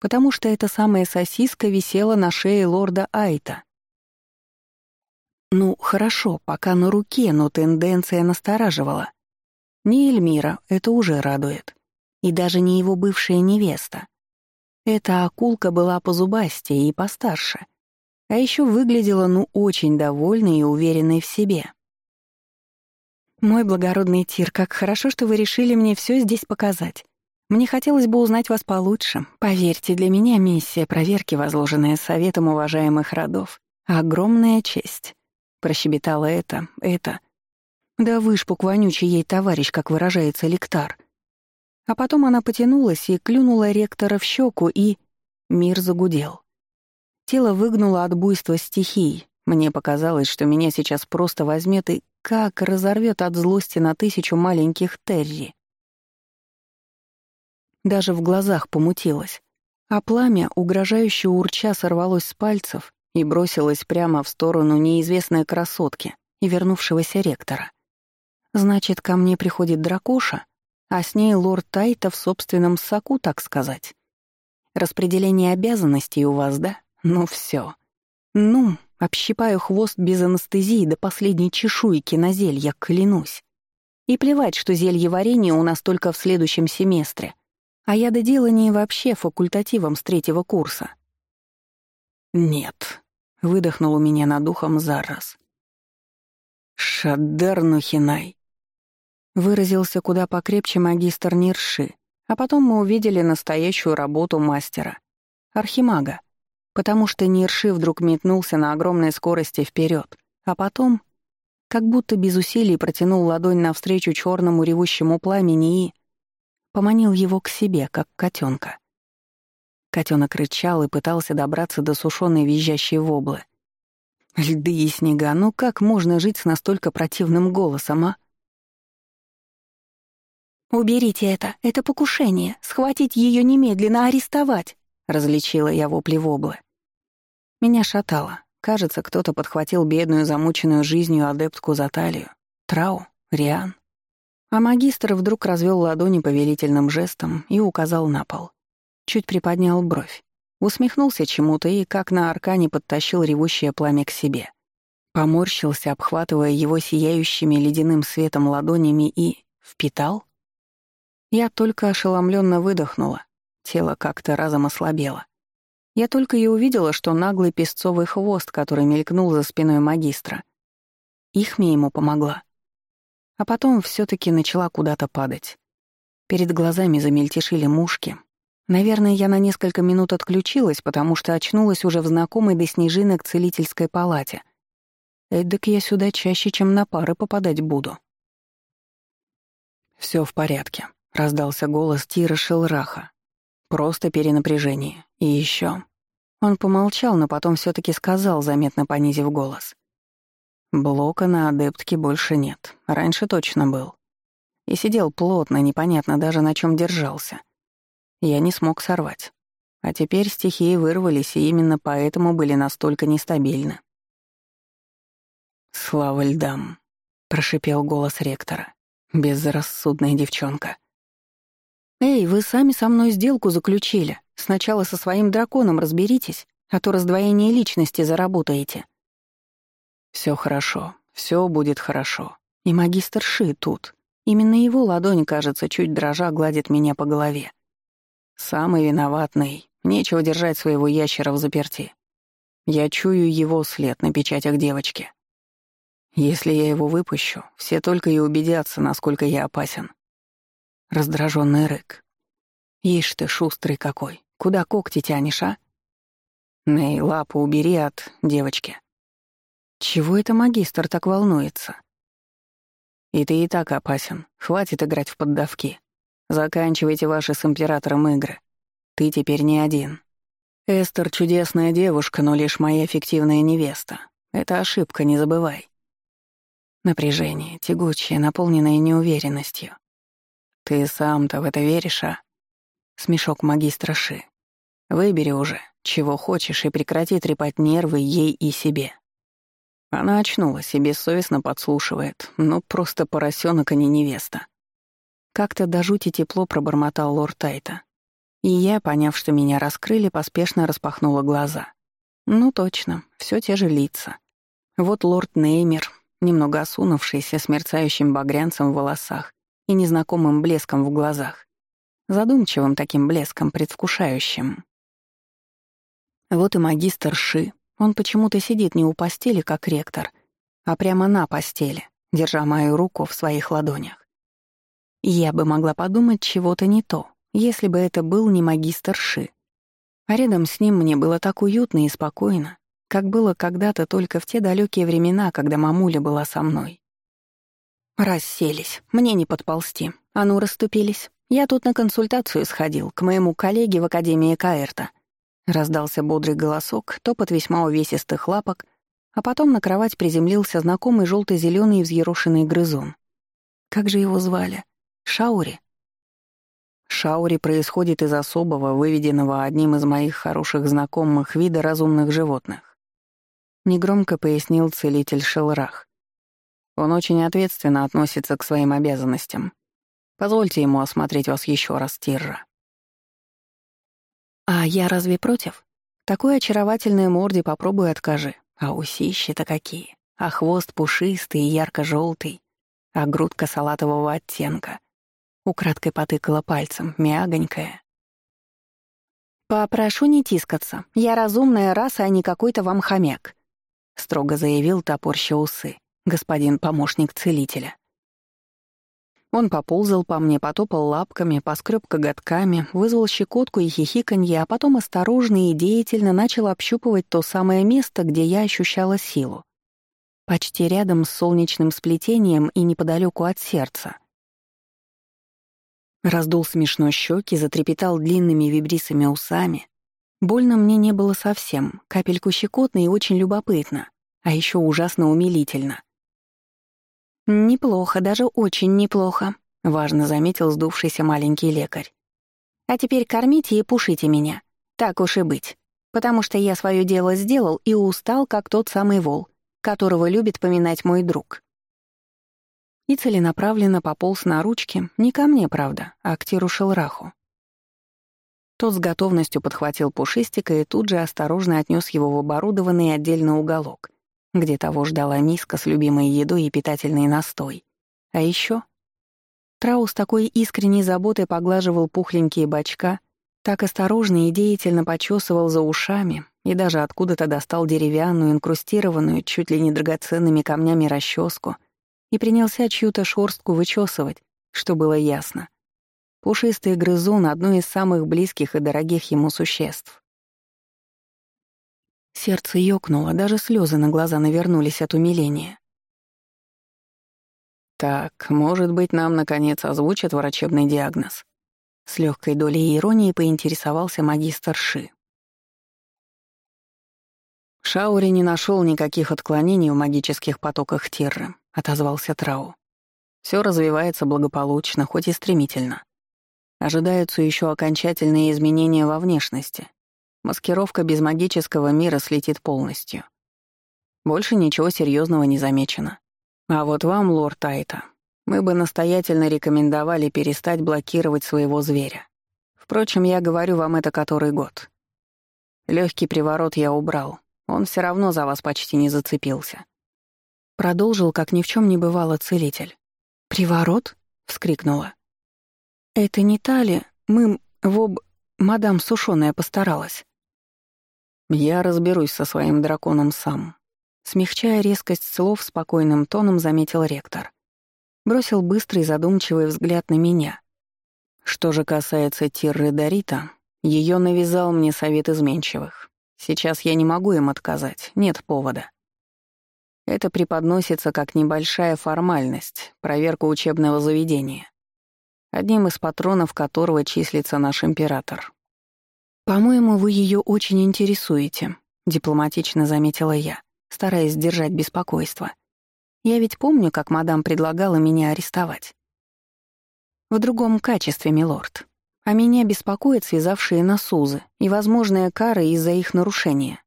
S1: Потому что эта самая сосиска висела на шее лорда Айта. Ну, хорошо, пока на руке, но тенденция настораживала. Не Эльмира, это уже радует. И даже не его бывшая невеста. Эта акулка была позубастее и постарше. А еще выглядела, ну, очень довольной и уверенной в себе. «Мой благородный Тир, как хорошо, что вы решили мне все здесь показать. Мне хотелось бы узнать вас получше. Поверьте, для меня миссия проверки, возложенная советом уважаемых родов, — огромная честь». Прощебетала это, это. Да вышпук вонючий ей товарищ, как выражается лектар. А потом она потянулась и клюнула ректора в щеку, и... Мир загудел. Тело выгнуло от буйства стихий. Мне показалось, что меня сейчас просто возьмет и как разорвет от злости на тысячу маленьких Терри. Даже в глазах помутилось, а пламя, угрожающе урча, сорвалось с пальцев и бросилось прямо в сторону неизвестной красотки и вернувшегося ректора. Значит, ко мне приходит дракоша, а с ней лорд Тайта в собственном соку, так сказать. Распределение обязанностей у вас, да? Ну все. Ну, Общипаю хвост без анестезии до последней чешуйки на зелье, клянусь. И плевать, что зелье варенье у нас только в следующем семестре, а я доделание вообще факультативом с третьего курса. «Нет», — выдохнул у меня над ухом Заррас. «Шаддар Нухинай», — выразился куда покрепче магистр Нирши, а потом мы увидели настоящую работу мастера, архимага, потому что Нирши вдруг метнулся на огромной скорости вперед, а потом, как будто без усилий протянул ладонь навстречу черному ревущему пламени и поманил его к себе, как котенка. Котенок рычал и пытался добраться до сушеной визжащей воблы. Льды и снега, ну как можно жить с настолько противным голосом, а?
S3: «Уберите это, это покушение, схватить ее немедленно, арестовать!» — различила я вопли воблы. Меня шатало. Кажется, кто-то подхватил бедную, замученную жизнью адептку за талию. Трау, Риан. А магистр вдруг развел ладони повелительным жестом и указал на пол. Чуть приподнял бровь. Усмехнулся чему-то и, как на аркане, подтащил ревущее пламя к себе. Поморщился, обхватывая его сияющими ледяным светом ладонями и... впитал? Я только ошеломленно выдохнула. Тело как-то разом ослабело. Я только и увидела, что наглый песцовый хвост, который мелькнул за спиной магистра. Ихме ему помогла. А потом все таки начала куда-то падать. Перед глазами замельтешили мушки. Наверное, я на несколько минут отключилась, потому что очнулась уже в знакомой до снежинок целительской палате. Эдак я сюда чаще, чем на пары попадать буду. Все в порядке», — раздался голос Тира Шелраха, Просто перенапряжение. И еще. Он помолчал, но потом все таки сказал, заметно понизив голос. Блока на адептке больше нет. Раньше точно был. И сидел плотно, непонятно даже на чем держался. Я не смог сорвать. А теперь стихии вырвались, и именно поэтому были настолько нестабильны. Слава льдам.
S2: прошипел голос ректора. Безрассудная девчонка.
S3: «Эй, вы сами со мной сделку заключили. Сначала со своим драконом разберитесь, а то раздвоение личности заработаете».
S2: Все хорошо, все будет хорошо.
S3: И магистр Ши тут. Именно его ладонь, кажется, чуть дрожа гладит меня по голове.
S2: Самый виноватный. Нечего держать своего ящера в заперти. Я чую его след на печатях девочки. Если я его выпущу, все только и убедятся, насколько я опасен. Раздраженный рык. Ишь ты, шустрый какой. Куда когти тянешь, а? Ней, лапу убери от девочки.
S3: Чего это магистр так волнуется?
S2: И ты и так опасен. Хватит играть в поддавки. Заканчивайте ваши с императором игры. Ты теперь не один. Эстер — чудесная девушка, но лишь моя фиктивная невеста. Это ошибка, не забывай. Напряжение, тягучее, наполненное неуверенностью. Ты сам-то в это веришь, а? Смешок магистра Ши. Выбери уже, чего хочешь, и прекрати трепать нервы ей и себе. Она очнулась и бессовестно подслушивает. Ну, просто поросенок, а не невеста. Как-то до жути тепло пробормотал лорд Тайта. И я, поняв, что меня раскрыли, поспешно распахнула глаза. Ну точно, все те же лица. Вот лорд Неймер, немного осунувшийся, с мерцающим багрянцем в волосах и незнакомым блеском в глазах. Задумчивым таким блеском, предвкушающим. Вот и магистр Ши, он почему-то сидит не у постели, как ректор, а прямо на постели, держа мою руку в своих ладонях. Я бы могла подумать чего-то не то, если бы это был не магистр Ши. А рядом с ним мне было так уютно и спокойно, как было когда-то только в те далекие времена, когда мамуля была со мной. Расселись, мне не подползти. А ну, расступились. Я тут на консультацию сходил, к моему коллеге в Академии Каэрта — Раздался бодрый голосок, топот весьма увесистых лапок, а потом на кровать приземлился знакомый желто зеленый взъерошенный грызун. Как же его звали? Шаури? Шаури происходит из особого, выведенного одним из моих хороших знакомых вида разумных животных. Негромко пояснил целитель Шелрах. Он очень ответственно относится к своим обязанностям. Позвольте ему осмотреть вас еще раз, Тирра. А я разве против? Такой очаровательной морде попробуй откажи. А усищи-то какие. А хвост пушистый и ярко-желтый. А грудка салатового оттенка. Украдкой потыкала пальцем, мягонькая. «Попрошу не тискаться. Я разумная раса, а не какой-то вам хомяк», — строго заявил топорща усы, господин помощник целителя. Он поползал по мне, потопал лапками, поскреб коготками, вызвал щекотку и хихиканье, а потом осторожно и деятельно начал общупывать то самое место, где я ощущала силу. Почти рядом с солнечным сплетением и неподалеку от сердца. Раздул смешно щеки, затрепетал длинными вибрисами усами. Больно мне не было совсем, капельку щекотно и очень любопытно, а еще ужасно умилительно — «Неплохо, даже очень неплохо», — важно заметил сдувшийся маленький лекарь. «А теперь кормите и пушите меня. Так уж и быть. Потому что я свое дело сделал и устал, как тот самый вол, которого любит поминать мой друг». И целенаправленно пополз на ручки, не ко мне, правда, а к Тиру Шелраху. Тот с готовностью подхватил пушистика и тут же осторожно отнес его в оборудованный отдельный уголок, где того ждала миска с любимой едой и питательный настой. А еще Трау с такой искренней заботой поглаживал пухленькие бочка, так осторожно и деятельно почесывал за ушами и даже откуда-то достал деревянную, инкрустированную чуть ли не драгоценными камнями расческу и принялся чью-то шорстку вычесывать, что было ясно. Пушистый грызун — одно из самых близких и дорогих ему существ. Сердце ёкнуло, даже слезы на глаза навернулись от умиления. «Так, может быть, нам, наконец, озвучат врачебный диагноз?» С легкой долей иронии поинтересовался магистр Ши. «Шаури не нашел никаких отклонений в магических потоках Терры», — отозвался Трау. Все развивается благополучно, хоть и стремительно. Ожидаются еще окончательные изменения во внешности, Маскировка без магического мира слетит полностью. Больше ничего серьезного не замечено. А вот вам, лорд Тайта, мы бы настоятельно рекомендовали перестать блокировать своего зверя. Впрочем, я говорю вам это который год. Легкий приворот я убрал. Он все равно за вас почти не зацепился. Продолжил, как ни в чем не бывало, целитель.
S3: «Приворот?» — вскрикнула. «Это не та ли? Мы... Воб... Мадам Сушеная постаралась».
S2: «Я разберусь со своим драконом сам», Смягчая резкость слов, спокойным тоном заметил ректор. Бросил быстрый задумчивый взгляд на меня. Что же касается Тирры Дарита, ее навязал мне совет изменчивых. Сейчас я не могу им отказать, нет повода. Это преподносится как небольшая формальность, проверка учебного заведения, одним из патронов которого числится наш император.
S3: «По-моему, вы ее очень интересуете», — дипломатично заметила я стараясь сдержать беспокойство. Я ведь помню, как мадам предлагала меня арестовать. В другом качестве, милорд. А меня беспокоят связавшие нас узы и возможные кары из-за их нарушения.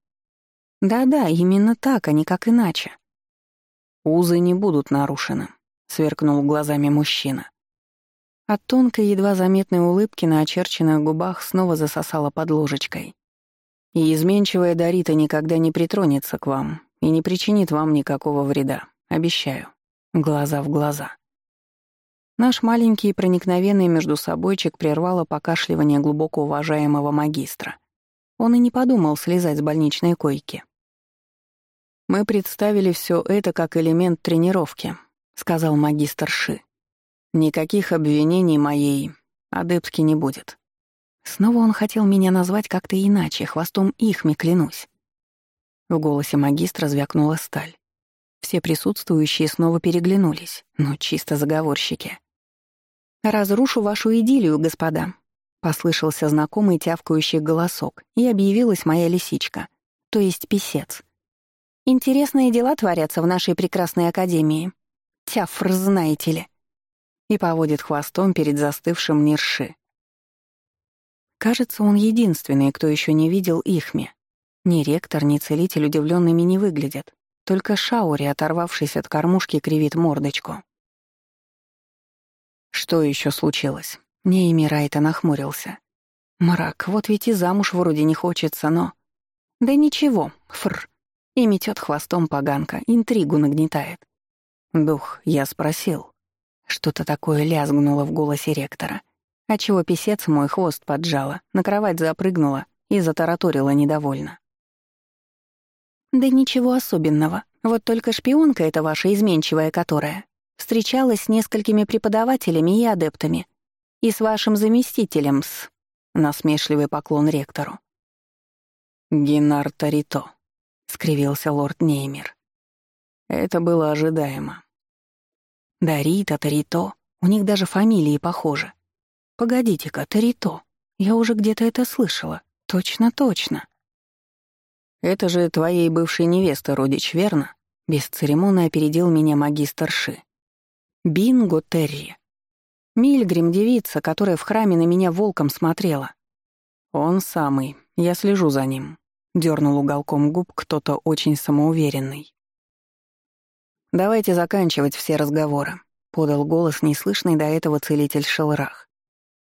S3: Да-да, именно так, а не как иначе.
S2: «Узы не будут нарушены», — сверкнул глазами мужчина.
S3: От тонкой, едва заметной улыбки на очерченных губах снова засосала под ложечкой.
S2: «И изменчивая Дарита никогда не притронется к вам, и не причинит вам никакого вреда, обещаю. Глаза в глаза. Наш маленький проникновенный между собойчик прервало покашливание глубоко уважаемого магистра. Он и не подумал слезать с больничной койки. «Мы представили все это как элемент тренировки», — сказал магистр Ши. «Никаких обвинений моей адепски не будет». Снова он хотел меня назвать как-то иначе, хвостом ихми клянусь. В голосе магистра звякнула сталь. Все присутствующие снова переглянулись, но чисто заговорщики. «Разрушу вашу идиллию, господа», — послышался знакомый тявкающий голосок, и объявилась моя лисичка, то есть писец. «Интересные дела творятся в нашей прекрасной академии. Тяфр, знаете ли». И поводит хвостом перед застывшим Нирши. Кажется, он единственный, кто еще не видел Ихме, ни ректор, ни целитель удивленными не выглядят. Только Шаури, оторвавшись от кормушки, кривит мордочку. Что еще случилось? Нейми Райта нахмурился. Мрак, вот ведь и замуж вроде не хочется, но... Да ничего, фр. И метет хвостом поганка, интригу нагнетает. Дух, я спросил. Что-то такое лязгнуло в голосе ректора. А чего писец мой хвост поджала, на кровать запрыгнула и затараторила недовольно. «Да ничего особенного. Вот только шпионка эта ваша изменчивая которая встречалась с несколькими преподавателями и адептами. И с вашим заместителем с...» Насмешливый поклон ректору. «Генар Тарито», — скривился лорд Неймер. Это было ожидаемо.
S3: Дарита, Тарито, у них даже фамилии похожи. Погодите-ка, Тарито, я уже где-то это слышала. Точно-точно.
S2: «Это же твоей бывшей невесты, родич, верно?» Бесцеремонно опередил меня магистр Ши. «Бинго Терри. Мильгрим — девица, которая в храме на меня волком смотрела. Он самый, я слежу за ним», — дернул уголком губ кто-то очень самоуверенный. «Давайте заканчивать все разговоры», — подал голос неслышный до этого целитель Шелрах.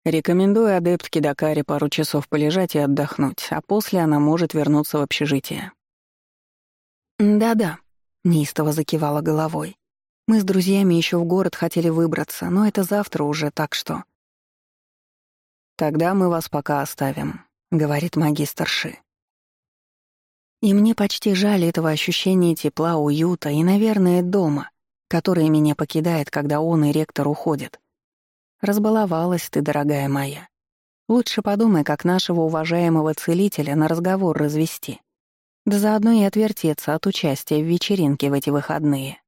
S2: Рекомендую адептке Дакаре пару часов полежать и отдохнуть, а после она может вернуться в общежитие.
S3: «Да-да», — неистово закивала головой. «Мы с друзьями еще в город хотели выбраться, но это завтра уже, так что...»
S2: «Тогда мы вас пока оставим», — говорит магистр Ши.
S3: И мне почти жаль этого ощущения тепла, уюта и, наверное, дома, которое меня покидает, когда он и ректор уходят. Разбаловалась ты, дорогая моя. Лучше подумай, как нашего уважаемого целителя на разговор развести. Да заодно и отвертеться от участия в вечеринке в эти выходные.